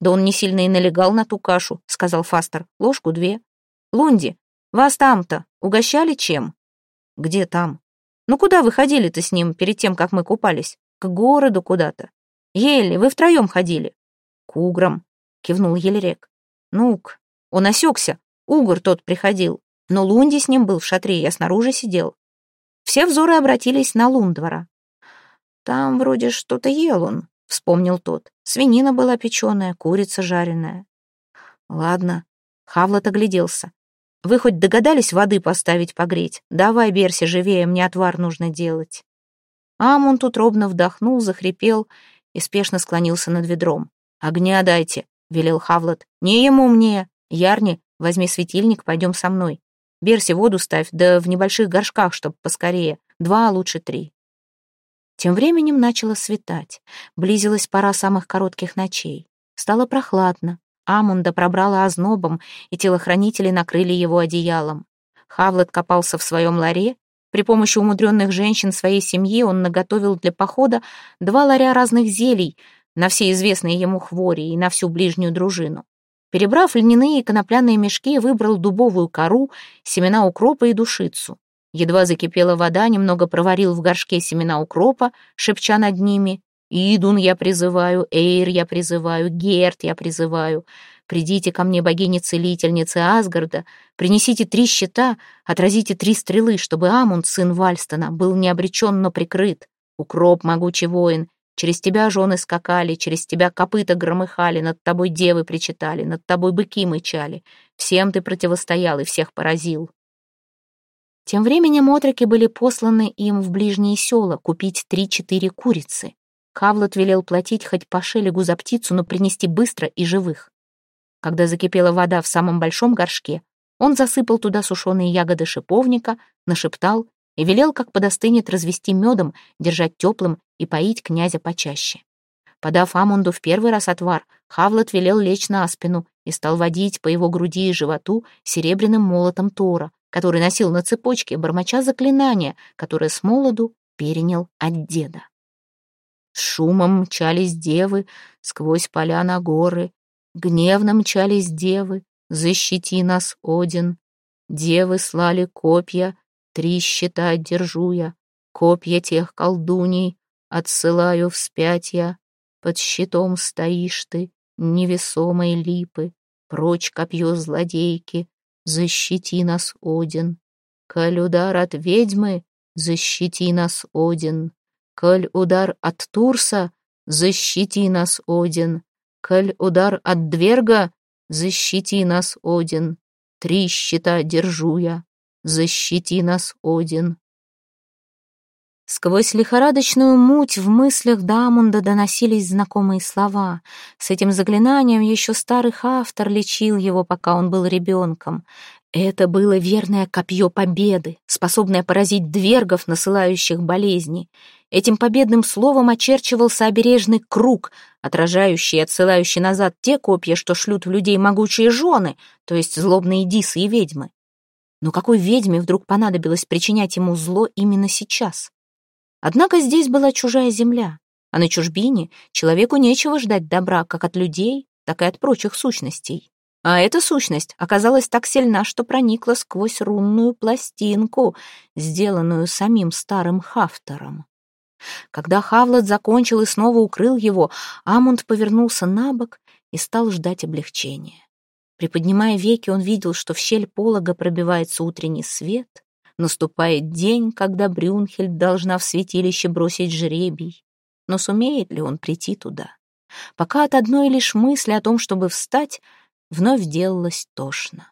«Да он не сильно и налегал на ту кашу», — сказал Фастер. «Ложку две». «Лунди, вас там-то угощали чем?» «Где там?» «Ну куда вы ходили-то с ним перед тем, как мы купались?» К городу куда-то. Еле, вы втроем ходили. К уграм, кивнул Елерек. Ну-к, он осекся. Угор тот приходил. Но Лунди с ним был в шатре, я снаружи сидел. Все взоры обратились на Лундвора. Там вроде что-то ел он, вспомнил тот. Свинина была печеная, курица жареная. Ладно, Хавлот огляделся. Вы хоть догадались воды поставить погреть? Давай, Берси, живее, мне отвар нужно делать. Амунд утробно вдохнул, захрипел и спешно склонился над ведром. «Огня дайте», — велел Хавлот. «Не ему мне. Ярни, возьми светильник, пойдем со мной. Берси воду ставь, да в небольших горшках, чтоб поскорее. Два, а лучше три». Тем временем начало светать. Близилась пора самых коротких ночей. Стало прохладно. Амунда пробрала ознобом, и телохранители накрыли его одеялом. Хавлет копался в своем ларе при помощи умудренных женщин своей семьи он наготовил для похода два ларя разных зелий на все известные ему хвори и на всю ближнюю дружину. Перебрав льняные и конопляные мешки, выбрал дубовую кору, семена укропа и душицу. Едва закипела вода, немного проварил в горшке семена укропа, шепча над ними. «Идун я призываю, Эйр я призываю, Герт я призываю. Придите ко мне, богиня-целительницы Асгарда, принесите три щита, отразите три стрелы, чтобы Амунд, сын Вальстона, был не обречен, но прикрыт. Укроп, могучий воин, через тебя жены скакали, через тебя копыта громыхали, над тобой девы причитали, над тобой быки мычали. Всем ты противостоял и всех поразил. Тем временем отроки были посланы им в ближние села купить три-четыре курицы. Кавлот велел платить хоть по шелегу за птицу, но принести быстро и живых. Когда закипела вода в самом большом горшке, он засыпал туда сушеные ягоды шиповника, нашептал и велел, как подостынет, развести медом, держать теплым и поить князя почаще. Подав Амунду в первый раз отвар, Хавлот велел лечь на спину и стал водить по его груди и животу серебряным молотом Тора, который носил на цепочке, бормоча заклинания, которое с молоду перенял от деда. С шумом мчались девы сквозь поля на горы, Гневно мчались девы, защити нас, Один. Девы слали копья, три щита держу я, Копья тех колдуней отсылаю вспять я. Под щитом стоишь ты, невесомой липы, Прочь копье злодейки, защити нас, Один. Коль удар от ведьмы, защити нас, Один. Коль удар от Турса, защити нас, Один. Коль удар от Дверга, защити нас, Один. Три щита держу я, защити нас, Один. Сквозь лихорадочную муть в мыслях Дамунда доносились знакомые слова. С этим заклинанием еще старый автор лечил его, пока он был ребенком. Это было верное копье победы, способное поразить двергов, насылающих болезни. Этим победным словом очерчивался обережный круг, отражающий и отсылающий назад те копья, что шлют в людей могучие жены, то есть злобные дисы и ведьмы. Но какой ведьме вдруг понадобилось причинять ему зло именно сейчас? Однако здесь была чужая земля, а на чужбине человеку нечего ждать добра как от людей, так и от прочих сущностей. А эта сущность оказалась так сильна, что проникла сквозь рунную пластинку, сделанную самим старым Хафтором. Когда Хавлот закончил и снова укрыл его, Амунд повернулся на бок и стал ждать облегчения. Приподнимая веки, он видел, что в щель полога пробивается утренний свет, наступает день, когда Брюнхельд должна в святилище бросить жребий. Но сумеет ли он прийти туда? Пока от одной лишь мысли о том, чтобы встать, вновь делалось тошно.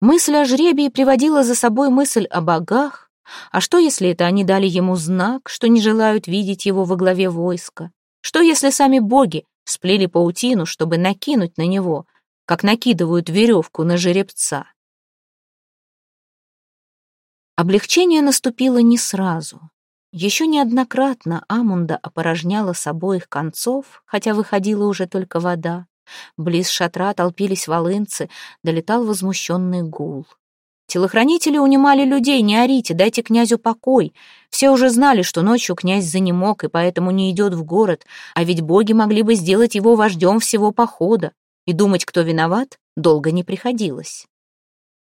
Мысль о жребии приводила за собой мысль о богах, а что, если это они дали ему знак, что не желают видеть его во главе войска? Что, если сами боги сплели паутину, чтобы накинуть на него, как накидывают веревку на жеребца? Облегчение наступило не сразу. Еще неоднократно Амунда опорожняла с обоих концов, хотя выходила уже только вода. Близ шатра толпились волынцы, долетал возмущенный гул. Телохранители унимали людей, не орите, дайте князю покой. Все уже знали, что ночью князь занемог и поэтому не идет в город, а ведь боги могли бы сделать его вождем всего похода. И думать, кто виноват, долго не приходилось.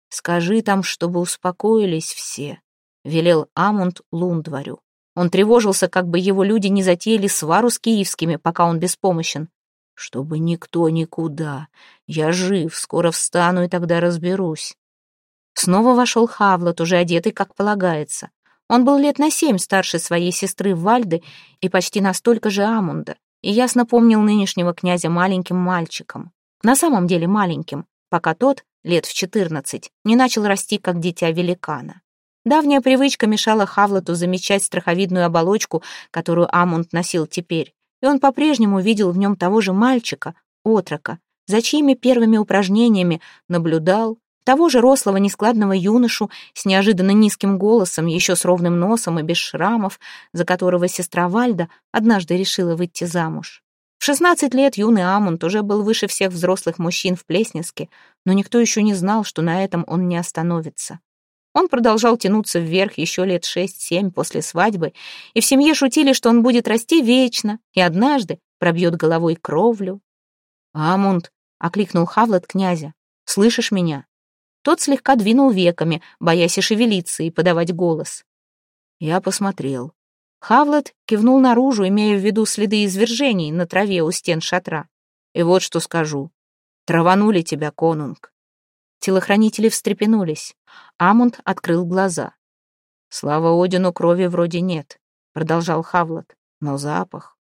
«Скажи там, чтобы успокоились все», — велел Амунд Лундварю. Он тревожился, как бы его люди не затеяли свару с киевскими, пока он беспомощен. «Чтобы никто никуда. Я жив, скоро встану и тогда разберусь». Снова вошел Хавлот, уже одетый, как полагается. Он был лет на семь старше своей сестры Вальды и почти настолько же Амунда, и ясно помнил нынешнего князя маленьким мальчиком. На самом деле маленьким, пока тот, лет в четырнадцать, не начал расти, как дитя великана. Давняя привычка мешала Хавлоту замечать страховидную оболочку, которую Амунд носил теперь, и он по-прежнему видел в нем того же мальчика, отрока, за чьими первыми упражнениями наблюдал, того же рослого нескладного юношу с неожиданно низким голосом, еще с ровным носом и без шрамов, за которого сестра Вальда однажды решила выйти замуж. В шестнадцать лет юный Амунд уже был выше всех взрослых мужчин в Плеснеске, но никто еще не знал, что на этом он не остановится. Он продолжал тянуться вверх еще лет шесть-семь после свадьбы, и в семье шутили, что он будет расти вечно и однажды пробьет головой кровлю. «Амунд!» — окликнул Хавлот князя. «Слышишь меня?» Тот слегка двинул веками, боясь и шевелиться, и подавать голос. Я посмотрел. Хавлет кивнул наружу, имея в виду следы извержений на траве у стен шатра. И вот что скажу. Траванули тебя, конунг. Телохранители встрепенулись. Амунд открыл глаза. «Слава Одину, крови вроде нет», — продолжал Хавлот. «Но запах.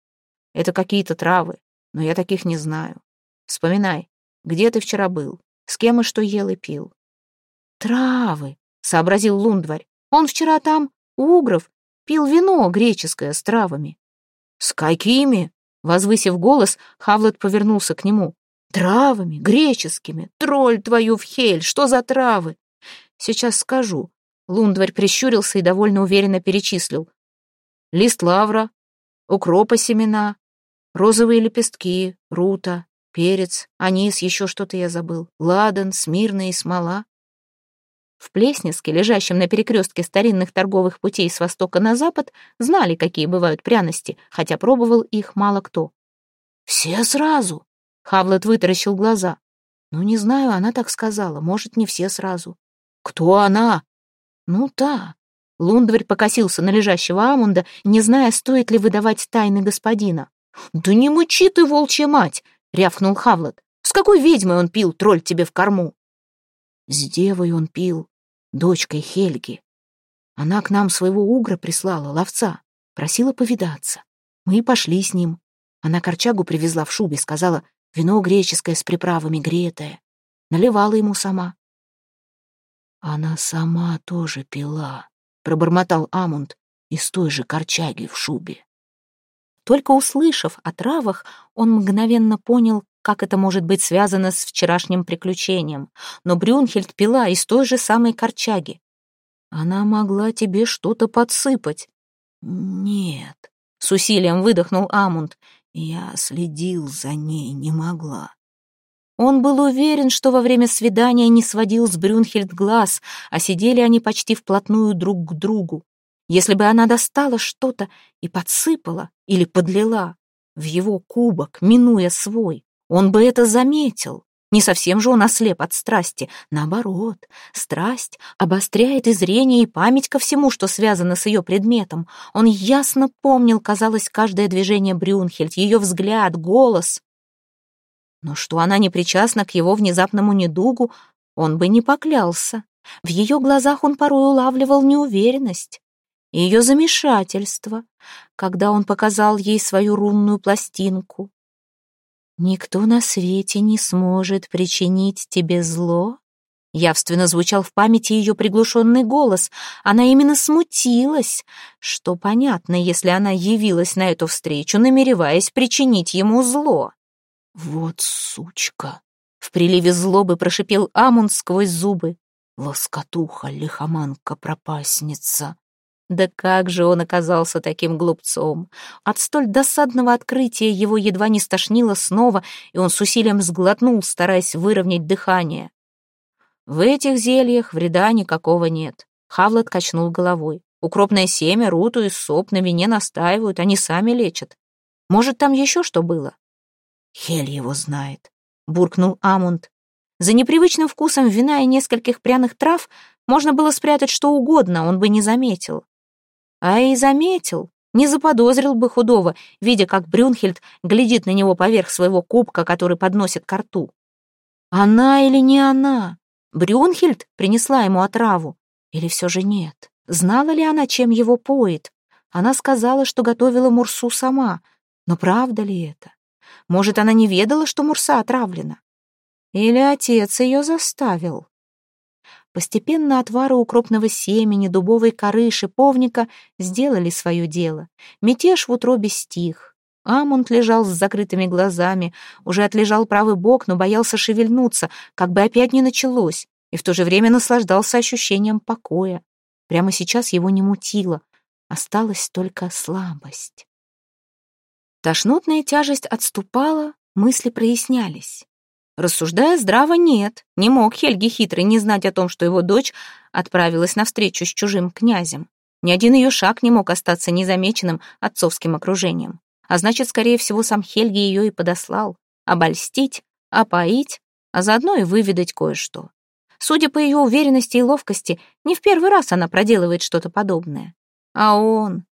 Это какие-то травы, но я таких не знаю. Вспоминай, где ты вчера был, с кем и что ел и пил». «Травы», — сообразил Лундварь. «Он вчера там, у Угров, пил вино греческое с травами». «С какими?» — возвысив голос, Хавлот повернулся к нему. «Травами, греческими. Тролль твою в хель, что за травы?» «Сейчас скажу. Лундварь прищурился и довольно уверенно перечислил. Лист лавра, укропа семена, розовые лепестки, рута, перец, анис, еще что-то я забыл, ладан, смирна и смола. В Плеснеске, лежащем на перекрестке старинных торговых путей с востока на запад, знали, какие бывают пряности, хотя пробовал их мало кто. «Все сразу!» — Хавлет вытаращил глаза. «Ну, не знаю, она так сказала, может, не все сразу». «Кто она?» Ну да. Лундварь покосился на лежащего Амунда, не зная, стоит ли выдавать тайны господина. «Да не мучи ты, волчья мать!» — рявкнул Хавлот. «С какой ведьмой он пил, тролль тебе в корму?» «С девой он пил, дочкой Хельги. Она к нам своего угра прислала, ловца, просила повидаться. Мы и пошли с ним. Она корчагу привезла в шубе, сказала, вино греческое с приправами гретое. Наливала ему сама. Она сама тоже пила, пробормотал Амунд из той же корчаги в шубе. Только услышав о травах, он мгновенно понял, как это может быть связано с вчерашним приключением. Но Брюнхельд пила из той же самой корчаги. Она могла тебе что-то подсыпать. Нет, с усилием выдохнул Амунд. Я следил за ней, не могла. Он был уверен, что во время свидания не сводил с Брюнхельд глаз, а сидели они почти вплотную друг к другу. Если бы она достала что-то и подсыпала или подлила в его кубок, минуя свой, он бы это заметил. Не совсем же он ослеп от страсти. Наоборот, страсть обостряет и зрение, и память ко всему, что связано с ее предметом. Он ясно помнил, казалось, каждое движение Брюнхельд, ее взгляд, голос. Но что она не причастна к его внезапному недугу, он бы не поклялся. В ее глазах он порой улавливал неуверенность, ее замешательство, когда он показал ей свою рунную пластинку. «Никто на свете не сможет причинить тебе зло», Явственно звучал в памяти ее приглушенный голос. Она именно смутилась, что понятно, если она явилась на эту встречу, намереваясь причинить ему зло. «Вот сучка!» — в приливе злобы прошипел Амунд сквозь зубы. «Лоскотуха, лихоманка-пропасница!» Да как же он оказался таким глупцом? От столь досадного открытия его едва не стошнило снова, и он с усилием сглотнул, стараясь выровнять дыхание. В этих зельях вреда никакого нет. Хавлот качнул головой. Укропное семя, руту и соп на вине настаивают, они сами лечат. Может, там еще что было? «Хель его знает», — буркнул Амунд. За непривычным вкусом вина и нескольких пряных трав можно было спрятать что угодно, он бы не заметил. А и заметил, не заподозрил бы худого, видя, как Брюнхельд глядит на него поверх своего кубка, который подносит ко рту. Она или не она? Брюнхельд принесла ему отраву? Или все же нет? Знала ли она, чем его поет? Она сказала, что готовила Мурсу сама. Но правда ли это? Может, она не ведала, что Мурса отравлена? Или отец ее заставил? Постепенно отвары укропного семени, дубовой коры, шиповника сделали свое дело. Мятеж в утробе стих. Амунд лежал с закрытыми глазами, уже отлежал правый бок, но боялся шевельнуться, как бы опять не началось, и в то же время наслаждался ощущением покоя. Прямо сейчас его не мутило, осталась только слабость. Тошнотная тяжесть отступала, мысли прояснялись. Рассуждая здраво, нет, не мог Хельги хитрый не знать о том, что его дочь отправилась на встречу с чужим князем. Ни один ее шаг не мог остаться незамеченным отцовским окружением. А значит, скорее всего, сам Хельги ее и подослал. Обольстить, опоить, а заодно и выведать кое-что. Судя по ее уверенности и ловкости, не в первый раз она проделывает что-то подобное. А он,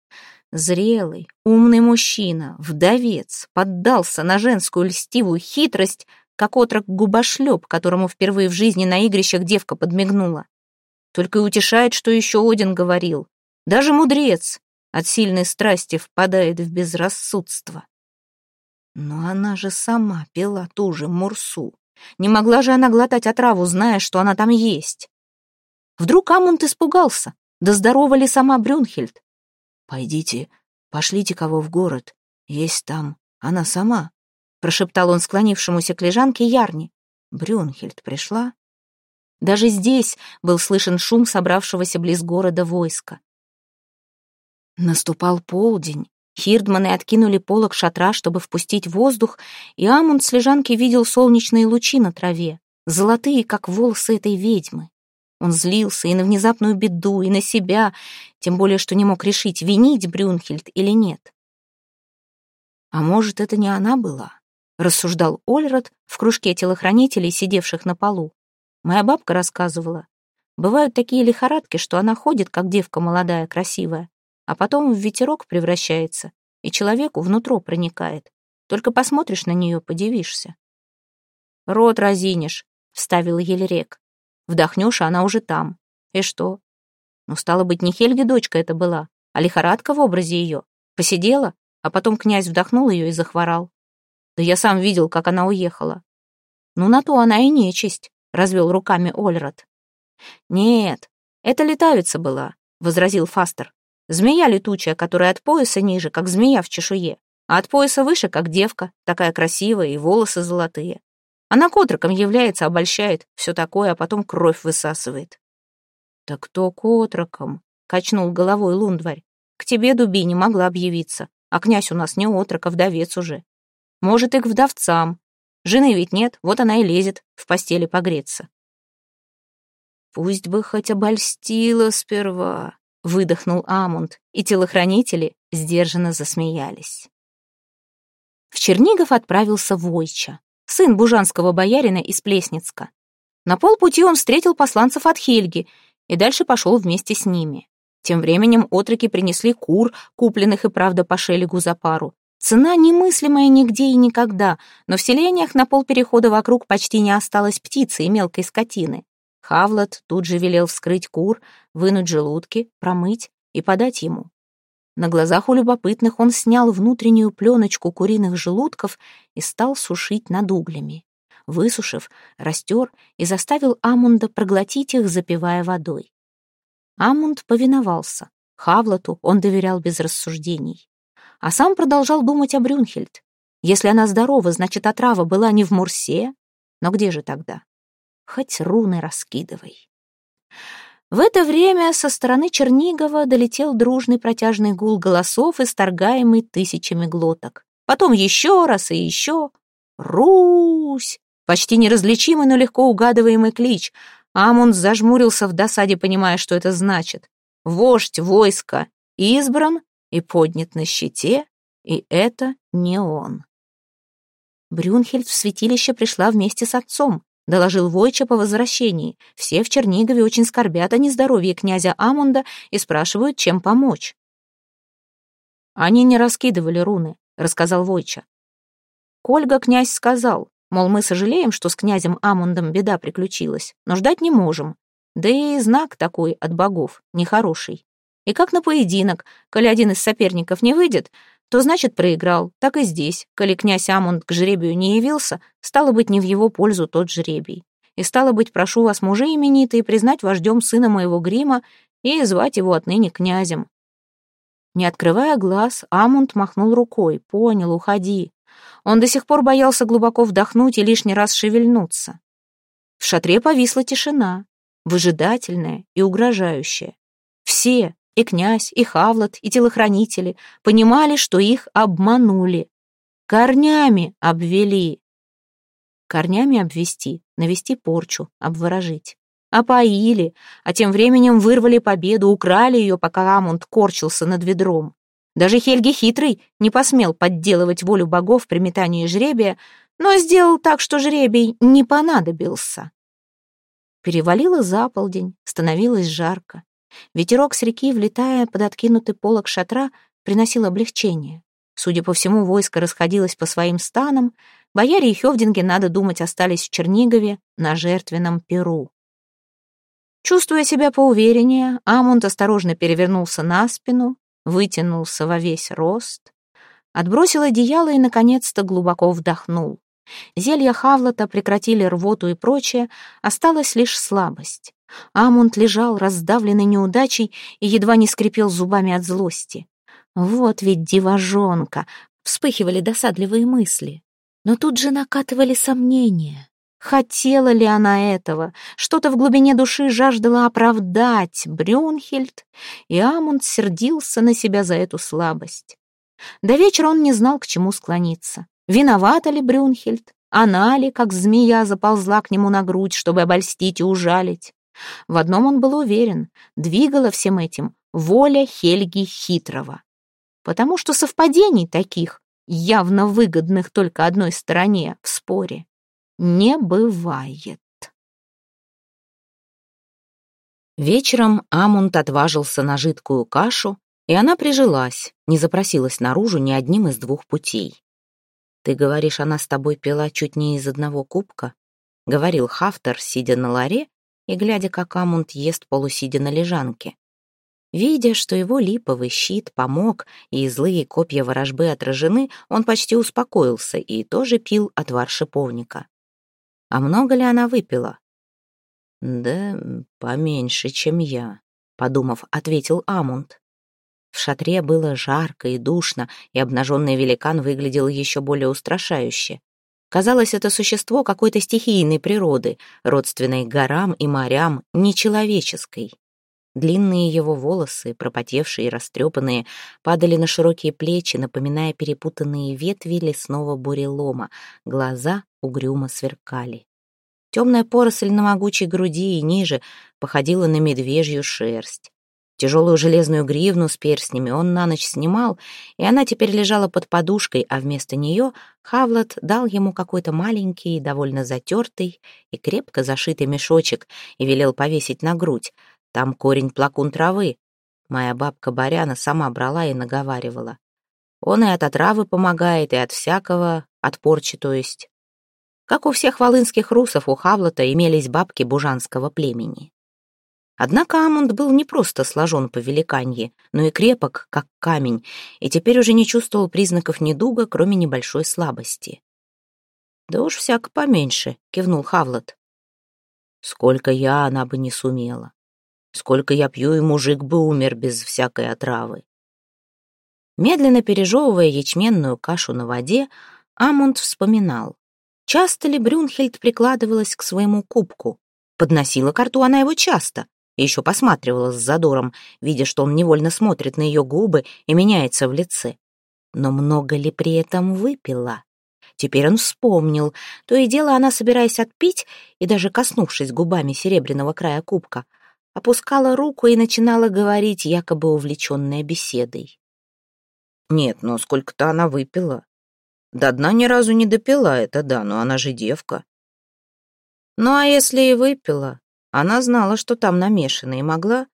зрелый, умный мужчина, вдовец, поддался на женскую льстивую хитрость, как отрок губошлеп, которому впервые в жизни на игрищах девка подмигнула. Только и утешает, что еще Один говорил. Даже мудрец от сильной страсти впадает в безрассудство. Но она же сама пила ту же мурсу. Не могла же она глотать отраву, зная, что она там есть. Вдруг Амунд испугался. Да здорова ли сама Брюнхельд? «Пойдите, пошлите кого в город. Есть там она сама», — прошептал он склонившемуся к лежанке Ярни. Брюнхельд пришла. Даже здесь был слышен шум собравшегося близ города войска. Наступал полдень. Хирдманы откинули полог шатра, чтобы впустить воздух, и Амунд с лежанки видел солнечные лучи на траве, золотые, как волосы этой ведьмы. Он злился и на внезапную беду, и на себя, тем более, что не мог решить, винить Брюнхельд или нет. «А может, это не она была?» — рассуждал Ольрод в кружке телохранителей, сидевших на полу. Моя бабка рассказывала. Бывают такие лихорадки, что она ходит, как девка молодая, красивая, а потом в ветерок превращается, и человеку внутрь проникает. Только посмотришь на нее, подивишься. «Рот разинешь», — вставил Елерек. «Вдохнешь, а она уже там. И что?» Ну, стало быть, не Хельги дочка это была, а лихорадка в образе ее. Посидела, а потом князь вдохнул ее и захворал. Да я сам видел, как она уехала. Ну, на то она и нечисть, — развел руками Ольрод. Нет, это летавица была, — возразил Фастер. Змея летучая, которая от пояса ниже, как змея в чешуе, а от пояса выше, как девка, такая красивая и волосы золотые. Она к отрокам является, обольщает, все такое, а потом кровь высасывает. «Так кто к отрокам?» — качнул головой Лундварь. «К тебе, дуби, не могла объявиться, а князь у нас не отрок, а вдовец уже. Может, и к вдовцам. Жены ведь нет, вот она и лезет в постели погреться». «Пусть бы хоть обольстила сперва», выдохнул Амунд, и телохранители сдержанно засмеялись. В Чернигов отправился Войча, сын бужанского боярина из Плесницка. На полпути он встретил посланцев от Хельги и дальше пошел вместе с ними. Тем временем отроки принесли кур, купленных и правда по шелегу за пару. Цена немыслимая нигде и никогда, но в селениях на полперехода вокруг почти не осталось птицы и мелкой скотины. Хавлот тут же велел вскрыть кур, вынуть желудки, промыть и подать ему. На глазах у любопытных он снял внутреннюю пленочку куриных желудков и стал сушить над углями. Высушив, растер и заставил Амунда проглотить их, запивая водой. Амунд повиновался. Хавлоту он доверял без рассуждений. А сам продолжал думать о Брюнхельд. Если она здорова, значит, отрава была не в Мурсе. Но где же тогда? хоть руны раскидывай. В это время со стороны Чернигова долетел дружный протяжный гул голосов, исторгаемый тысячами глоток. Потом еще раз и еще. «Русь!» Почти неразличимый, но легко угадываемый клич. Амунд зажмурился в досаде, понимая, что это значит. Вождь войска избран и поднят на щите, и это не он. Брюнхельд в святилище пришла вместе с отцом. — доложил Войча по возвращении. «Все в Чернигове очень скорбят о нездоровье князя Амунда и спрашивают, чем помочь». «Они не раскидывали руны», — рассказал Войча. Кольга князь сказал, мол, мы сожалеем, что с князем Амундом беда приключилась, но ждать не можем. Да и знак такой от богов, нехороший. И как на поединок, коли один из соперников не выйдет, то значит проиграл. Так и здесь. Коли князь Амунд к жребию не явился, стало быть, не в его пользу тот жребий. И стало быть, прошу вас, мужи именитые, признать вождем сына моего грима и звать его отныне князем. Не открывая глаз, Амунд махнул рукой. Понял, уходи. Он до сих пор боялся глубоко вдохнуть и лишний раз шевельнуться. В шатре повисла тишина, выжидательная и угрожающая. Все, и князь, и Хавлот, и телохранители понимали, что их обманули. Корнями обвели. Корнями обвести, навести порчу, обворожить. Опоили, а тем временем вырвали победу, украли ее, пока Амунд корчился над ведром. Даже Хельги Хитрый не посмел подделывать волю богов при метании жребия, но сделал так, что жребий не понадобился. Перевалило за полдень, становилось жарко. Ветерок с реки, влетая под откинутый полог шатра, приносил облегчение. Судя по всему, войско расходилось по своим станам. Бояре и Хевдинги, надо думать, остались в Чернигове на жертвенном перу. Чувствуя себя поувереннее, Амунд осторожно перевернулся на спину, вытянулся во весь рост, отбросил одеяло и, наконец-то, глубоко вдохнул. Зелья Хавлота прекратили рвоту и прочее, осталась лишь слабость. Амунд лежал, раздавленный неудачей, и едва не скрипел зубами от злости. Вот ведь девожонка! Вспыхивали досадливые мысли. Но тут же накатывали сомнения. Хотела ли она этого? Что-то в глубине души жаждала оправдать Брюнхельд, и Амунд сердился на себя за эту слабость. До вечера он не знал, к чему склониться. Виновата ли Брюнхельд? Она ли, как змея, заползла к нему на грудь, чтобы обольстить и ужалить? В одном он был уверен, двигала всем этим воля Хельги Хитрого. Потому что совпадений таких, явно выгодных только одной стороне, в споре, не бывает. Вечером Амунд отважился на жидкую кашу, и она прижилась, не запросилась наружу ни одним из двух путей. «Ты говоришь, она с тобой пила чуть не из одного кубка?» — говорил Хафтер, сидя на ларе и глядя, как Амунд ест полусидя на лежанке. Видя, что его липовый щит помог и злые копья ворожбы отражены, он почти успокоился и тоже пил отвар шиповника. А много ли она выпила? Да поменьше, чем я, подумав, ответил Амунд. В шатре было жарко и душно, и обнаженный великан выглядел еще более устрашающе. Казалось, это существо какой-то стихийной природы, родственной горам и морям, нечеловеческой. Длинные его волосы, пропотевшие и растрепанные, падали на широкие плечи, напоминая перепутанные ветви лесного бурелома, глаза угрюмо сверкали. Темная поросль на могучей груди и ниже походила на медвежью шерсть. Тяжелую железную гривну с перстнями он на ночь снимал, и она теперь лежала под подушкой, а вместо нее Хавлот дал ему какой-то маленький, довольно затертый и крепко зашитый мешочек и велел повесить на грудь. Там корень плакун травы. Моя бабка Баряна сама брала и наговаривала. Он и от отравы помогает, и от всякого, от порчи, то есть. Как у всех волынских русов, у Хавлота имелись бабки бужанского племени. Однако Амунд был не просто сложен по великанье, но и крепок, как камень, и теперь уже не чувствовал признаков недуга, кроме небольшой слабости. «Да уж всяко поменьше», — кивнул Хавлот. «Сколько я, она бы не сумела. Сколько я пью, и мужик бы умер без всякой отравы». Медленно пережевывая ячменную кашу на воде, Амунд вспоминал. Часто ли Брюнхельд прикладывалась к своему кубку? Подносила к рту она его часто. Еще посматривала с задором, видя, что он невольно смотрит на ее губы и меняется в лице. Но много ли при этом выпила? Теперь он вспомнил. То и дело она, собираясь отпить, и даже коснувшись губами серебряного края кубка, опускала руку и начинала говорить, якобы увлеченная беседой. Нет, но сколько-то она выпила. До дна ни разу не допила, это да, но она же девка. Ну а если и выпила, она знала, что там намешано, и могла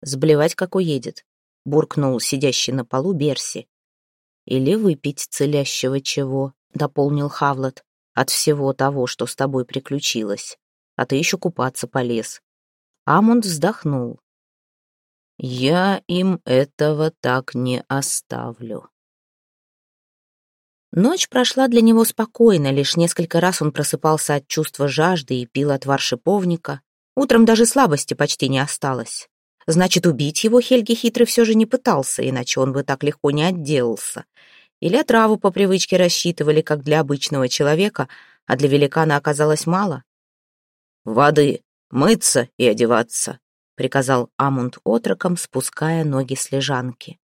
сблевать, как уедет, буркнул сидящий на полу Берси. Или выпить целящего чего, дополнил Хавлот, от всего того, что с тобой приключилось. А ты еще купаться полез. Амунд вздохнул. «Я им этого так не оставлю». Ночь прошла для него спокойно, лишь несколько раз он просыпался от чувства жажды и пил отвар шиповника. Утром даже слабости почти не осталось. Значит, убить его Хельги хитрый все же не пытался, иначе он бы так легко не отделался. Или отраву по привычке рассчитывали, как для обычного человека, а для великана оказалось мало. «Воды, мыться и одеваться», — приказал Амунд отроком, спуская ноги с лежанки.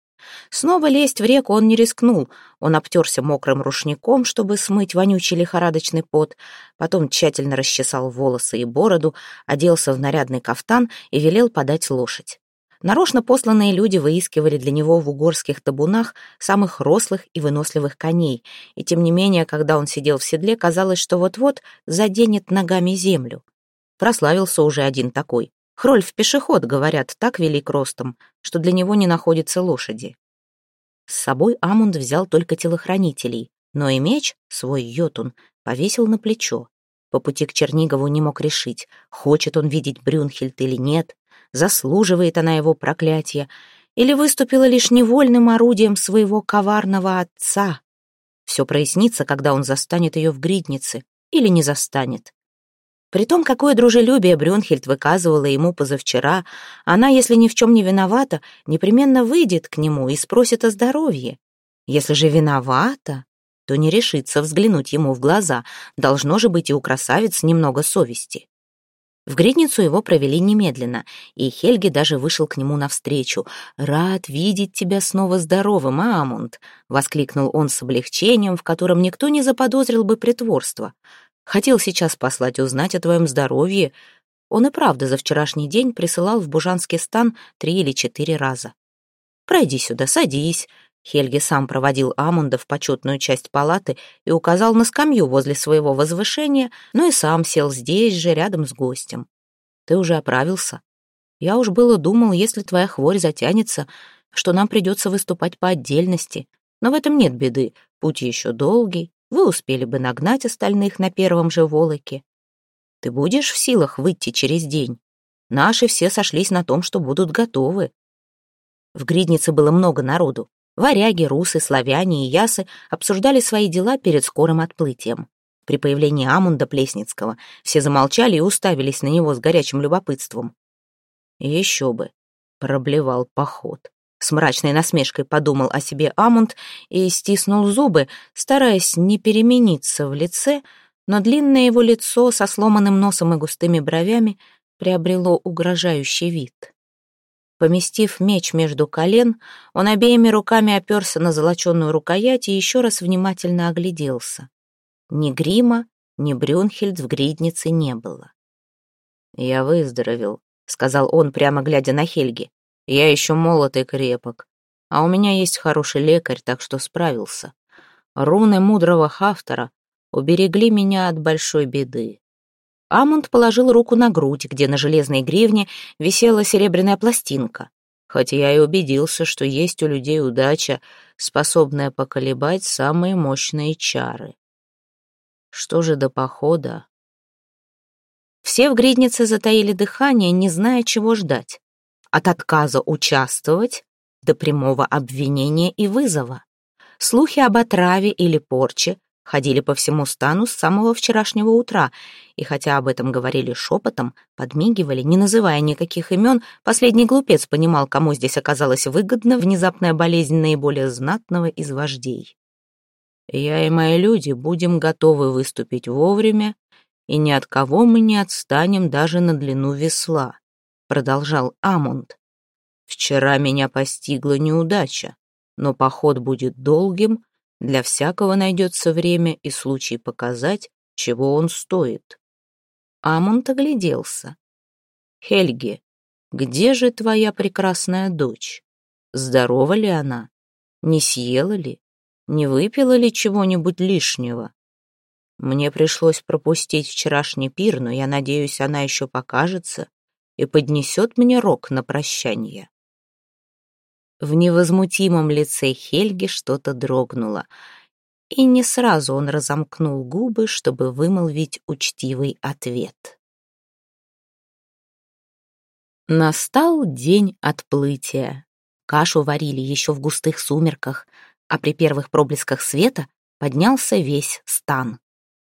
Снова лезть в реку он не рискнул. Он обтерся мокрым рушником, чтобы смыть вонючий лихорадочный пот, потом тщательно расчесал волосы и бороду, оделся в нарядный кафтан и велел подать лошадь. Нарочно посланные люди выискивали для него в угорских табунах самых рослых и выносливых коней, и тем не менее, когда он сидел в седле, казалось, что вот-вот заденет ногами землю. Прославился уже один такой. Хрольф-пешеход, говорят, так велик ростом, что для него не находится лошади. С собой Амунд взял только телохранителей, но и меч, свой йотун, повесил на плечо. По пути к Чернигову не мог решить, хочет он видеть Брюнхельд или нет, заслуживает она его проклятия, или выступила лишь невольным орудием своего коварного отца. Все прояснится, когда он застанет ее в гриднице, или не застанет. При том, какое дружелюбие Брюнхельд выказывала ему позавчера, она, если ни в чем не виновата, непременно выйдет к нему и спросит о здоровье. Если же виновата, то не решится взглянуть ему в глаза, должно же быть и у красавиц немного совести. В гридницу его провели немедленно, и Хельги даже вышел к нему навстречу. «Рад видеть тебя снова здоровым, Амунд!» — воскликнул он с облегчением, в котором никто не заподозрил бы притворства. «Хотел сейчас послать узнать о твоем здоровье». Он и правда за вчерашний день присылал в Бужанский стан три или четыре раза. «Пройди сюда, садись», Хельги сам проводил Амунда в почетную часть палаты и указал на скамью возле своего возвышения, но и сам сел здесь же, рядом с гостем. «Ты уже оправился? Я уж было думал, если твоя хворь затянется, что нам придется выступать по отдельности. Но в этом нет беды, путь еще долгий, вы успели бы нагнать остальных на первом же волоке. Ты будешь в силах выйти через день? Наши все сошлись на том, что будут готовы». В гриднице было много народу. Варяги, русы, славяне и ясы обсуждали свои дела перед скорым отплытием. При появлении Амунда Плесницкого все замолчали и уставились на него с горячим любопытством. «Еще бы!» — проблевал поход. С мрачной насмешкой подумал о себе Амунд и стиснул зубы, стараясь не перемениться в лице, но длинное его лицо со сломанным носом и густыми бровями приобрело угрожающий вид. Поместив меч между колен, он обеими руками оперся на золоченую рукоять и еще раз внимательно огляделся. Ни грима, ни Брюнхельд в гриднице не было. «Я выздоровел», — сказал он, прямо глядя на Хельги. «Я еще молод и крепок, а у меня есть хороший лекарь, так что справился. Руны мудрого Хафтера уберегли меня от большой беды. Амунд положил руку на грудь, где на железной гривне висела серебряная пластинка. Хотя я и убедился, что есть у людей удача, способная поколебать самые мощные чары. Что же до похода? Все в гриднице затаили дыхание, не зная, чего ждать. От отказа участвовать до прямого обвинения и вызова. Слухи об отраве или порче ходили по всему стану с самого вчерашнего утра, и хотя об этом говорили шепотом, подмигивали, не называя никаких имен, последний глупец понимал, кому здесь оказалась выгодна внезапная болезнь наиболее знатного из вождей. «Я и мои люди будем готовы выступить вовремя, и ни от кого мы не отстанем даже на длину весла», — продолжал Амунд. «Вчера меня постигла неудача, но поход будет долгим, для всякого найдется время и случай показать, чего он стоит. Амунд огляделся. «Хельги, где же твоя прекрасная дочь? Здорова ли она? Не съела ли? Не выпила ли чего-нибудь лишнего? Мне пришлось пропустить вчерашний пир, но я надеюсь, она еще покажется и поднесет мне рог на прощание». В невозмутимом лице Хельги что-то дрогнуло, и не сразу он разомкнул губы, чтобы вымолвить учтивый ответ. Настал день отплытия. Кашу варили еще в густых сумерках, а при первых проблесках света поднялся весь стан.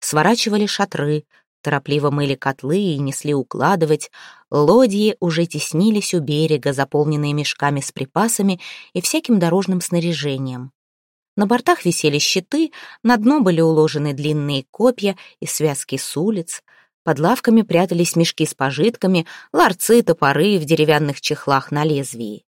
Сворачивали шатры, торопливо мыли котлы и несли укладывать. Лодьи уже теснились у берега, заполненные мешками с припасами и всяким дорожным снаряжением. На бортах висели щиты, на дно были уложены длинные копья и связки с улиц. Под лавками прятались мешки с пожитками, ларцы, топоры в деревянных чехлах на лезвии.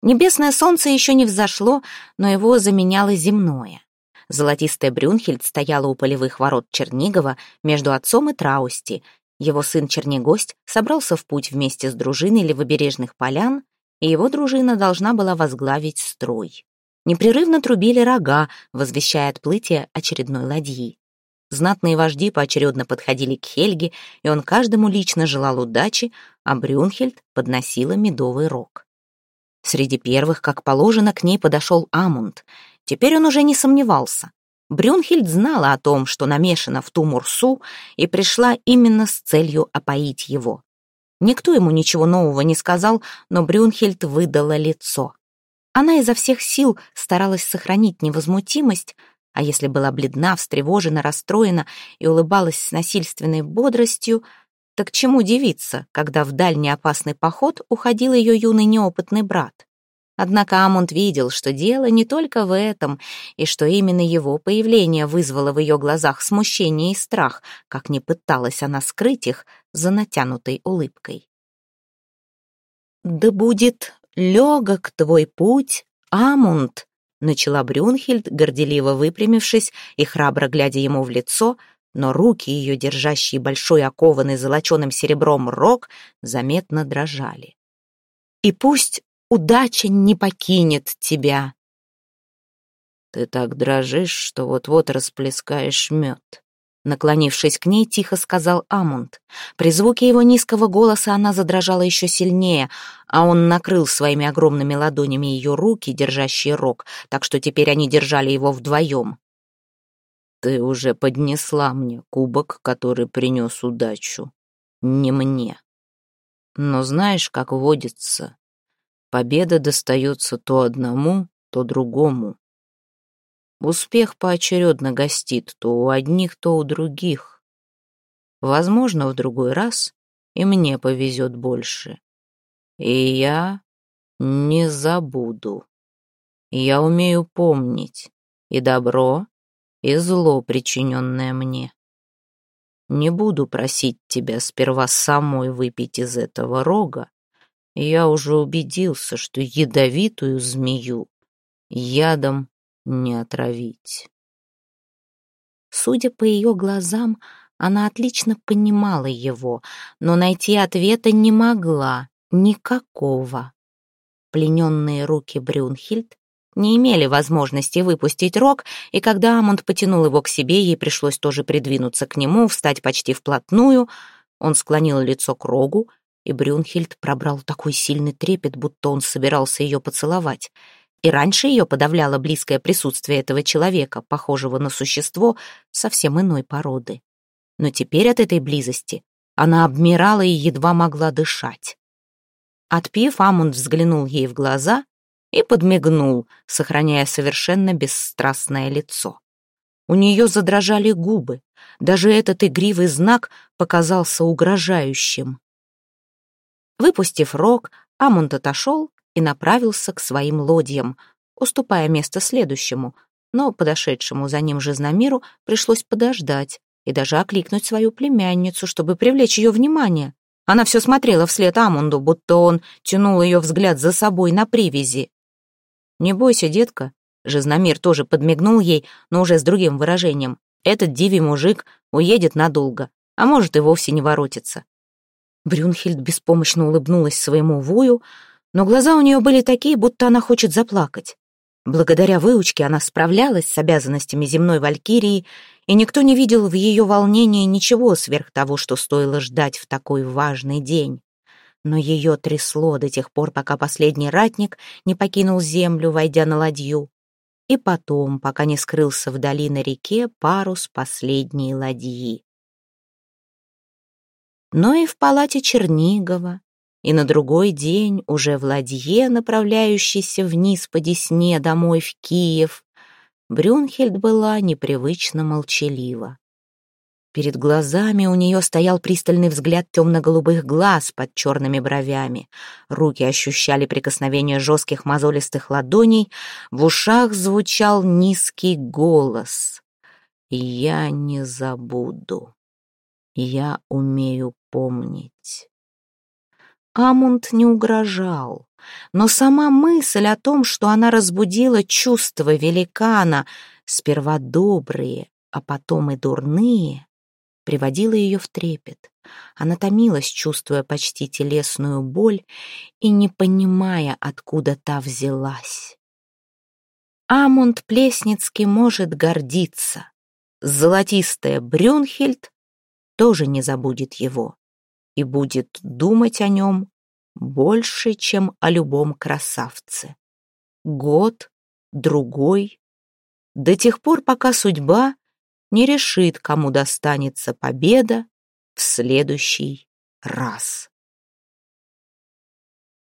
Небесное солнце еще не взошло, но его заменяло земное. Золотистая Брюнхельд стояла у полевых ворот Чернигова между отцом и Траусти. Его сын Чернигость собрался в путь вместе с дружиной левобережных полян, и его дружина должна была возглавить строй. Непрерывно трубили рога, возвещая отплытие очередной ладьи. Знатные вожди поочередно подходили к Хельге, и он каждому лично желал удачи, а Брюнхельд подносила медовый рог. Среди первых, как положено, к ней подошел Амунд. Теперь он уже не сомневался. Брюнхельд знала о том, что намешана в ту мурсу, и пришла именно с целью опоить его. Никто ему ничего нового не сказал, но Брюнхельд выдала лицо. Она изо всех сил старалась сохранить невозмутимость, а если была бледна, встревожена, расстроена и улыбалась с насильственной бодростью, так чему удивиться, когда в дальний опасный поход уходил ее юный неопытный брат? Однако Амунд видел, что дело не только в этом, и что именно его появление вызвало в ее глазах смущение и страх, как не пыталась она скрыть их за натянутой улыбкой. «Да будет легок твой путь, Амунд!» начала Брюнхельд, горделиво выпрямившись и храбро глядя ему в лицо, но руки ее, держащие большой окованный золоченым серебром рог, заметно дрожали. «И пусть удача не покинет тебя!» «Ты так дрожишь, что вот-вот расплескаешь мед», Наклонившись к ней, тихо сказал Амунд. При звуке его низкого голоса она задрожала еще сильнее, а он накрыл своими огромными ладонями ее руки, держащие рог, так что теперь они держали его вдвоем. Ты уже поднесла мне кубок, который принес удачу. Не мне. Но знаешь, как водится, победа достается то одному, то другому. Успех поочередно гостит то у одних, то у других. Возможно, в другой раз и мне повезет больше. И я не забуду. Я умею помнить и добро, и зло, причиненное мне. Не буду просить тебя сперва самой выпить из этого рога. Я уже убедился, что ядовитую змею ядом не отравить. Судя по ее глазам, она отлично понимала его, но найти ответа не могла, никакого. Плененные руки Брюнхильд не имели возможности выпустить рог, и когда Амунд потянул его к себе, ей пришлось тоже придвинуться к нему, встать почти вплотную. Он склонил лицо к рогу, и Брюнхильд пробрал такой сильный трепет, будто он собирался ее поцеловать. И раньше ее подавляло близкое присутствие этого человека, похожего на существо совсем иной породы. Но теперь от этой близости она обмирала и едва могла дышать. Отпив, Амунд взглянул ей в глаза и подмигнул, сохраняя совершенно бесстрастное лицо. У нее задрожали губы, даже этот игривый знак показался угрожающим. Выпустив рог, Амунд отошел и направился к своим лодьям, уступая место следующему, но подошедшему за ним Жизномиру пришлось подождать и даже окликнуть свою племянницу, чтобы привлечь ее внимание. Она все смотрела вслед Амунду, будто он тянул ее взгляд за собой на привязи. «Не бойся, детка», — Жизномир тоже подмигнул ей, но уже с другим выражением. «Этот дивий мужик уедет надолго, а может и вовсе не воротится». Брюнхельд беспомощно улыбнулась своему вою, но глаза у нее были такие, будто она хочет заплакать. Благодаря выучке она справлялась с обязанностями земной валькирии, и никто не видел в ее волнении ничего сверх того, что стоило ждать в такой важный день но ее трясло до тех пор, пока последний ратник не покинул землю, войдя на ладью, и потом, пока не скрылся вдали на реке парус последней ладьи. Но и в палате Чернигова, и на другой день, уже в ладье, направляющейся вниз по Десне домой в Киев, Брюнхельд была непривычно молчалива. Перед глазами у нее стоял пристальный взгляд темно-голубых глаз под черными бровями. Руки ощущали прикосновение жестких мозолистых ладоней. В ушах звучал низкий голос. «Я не забуду. Я умею помнить». Амунд не угрожал, но сама мысль о том, что она разбудила чувства великана, сперва добрые, а потом и дурные, приводила ее в трепет. Она томилась, чувствуя почти телесную боль и не понимая, откуда та взялась. Амунд Плесницкий может гордиться. золотистая Брюнхельд тоже не забудет его и будет думать о нем больше, чем о любом красавце. Год, другой, до тех пор, пока судьба не решит, кому достанется победа в следующий раз.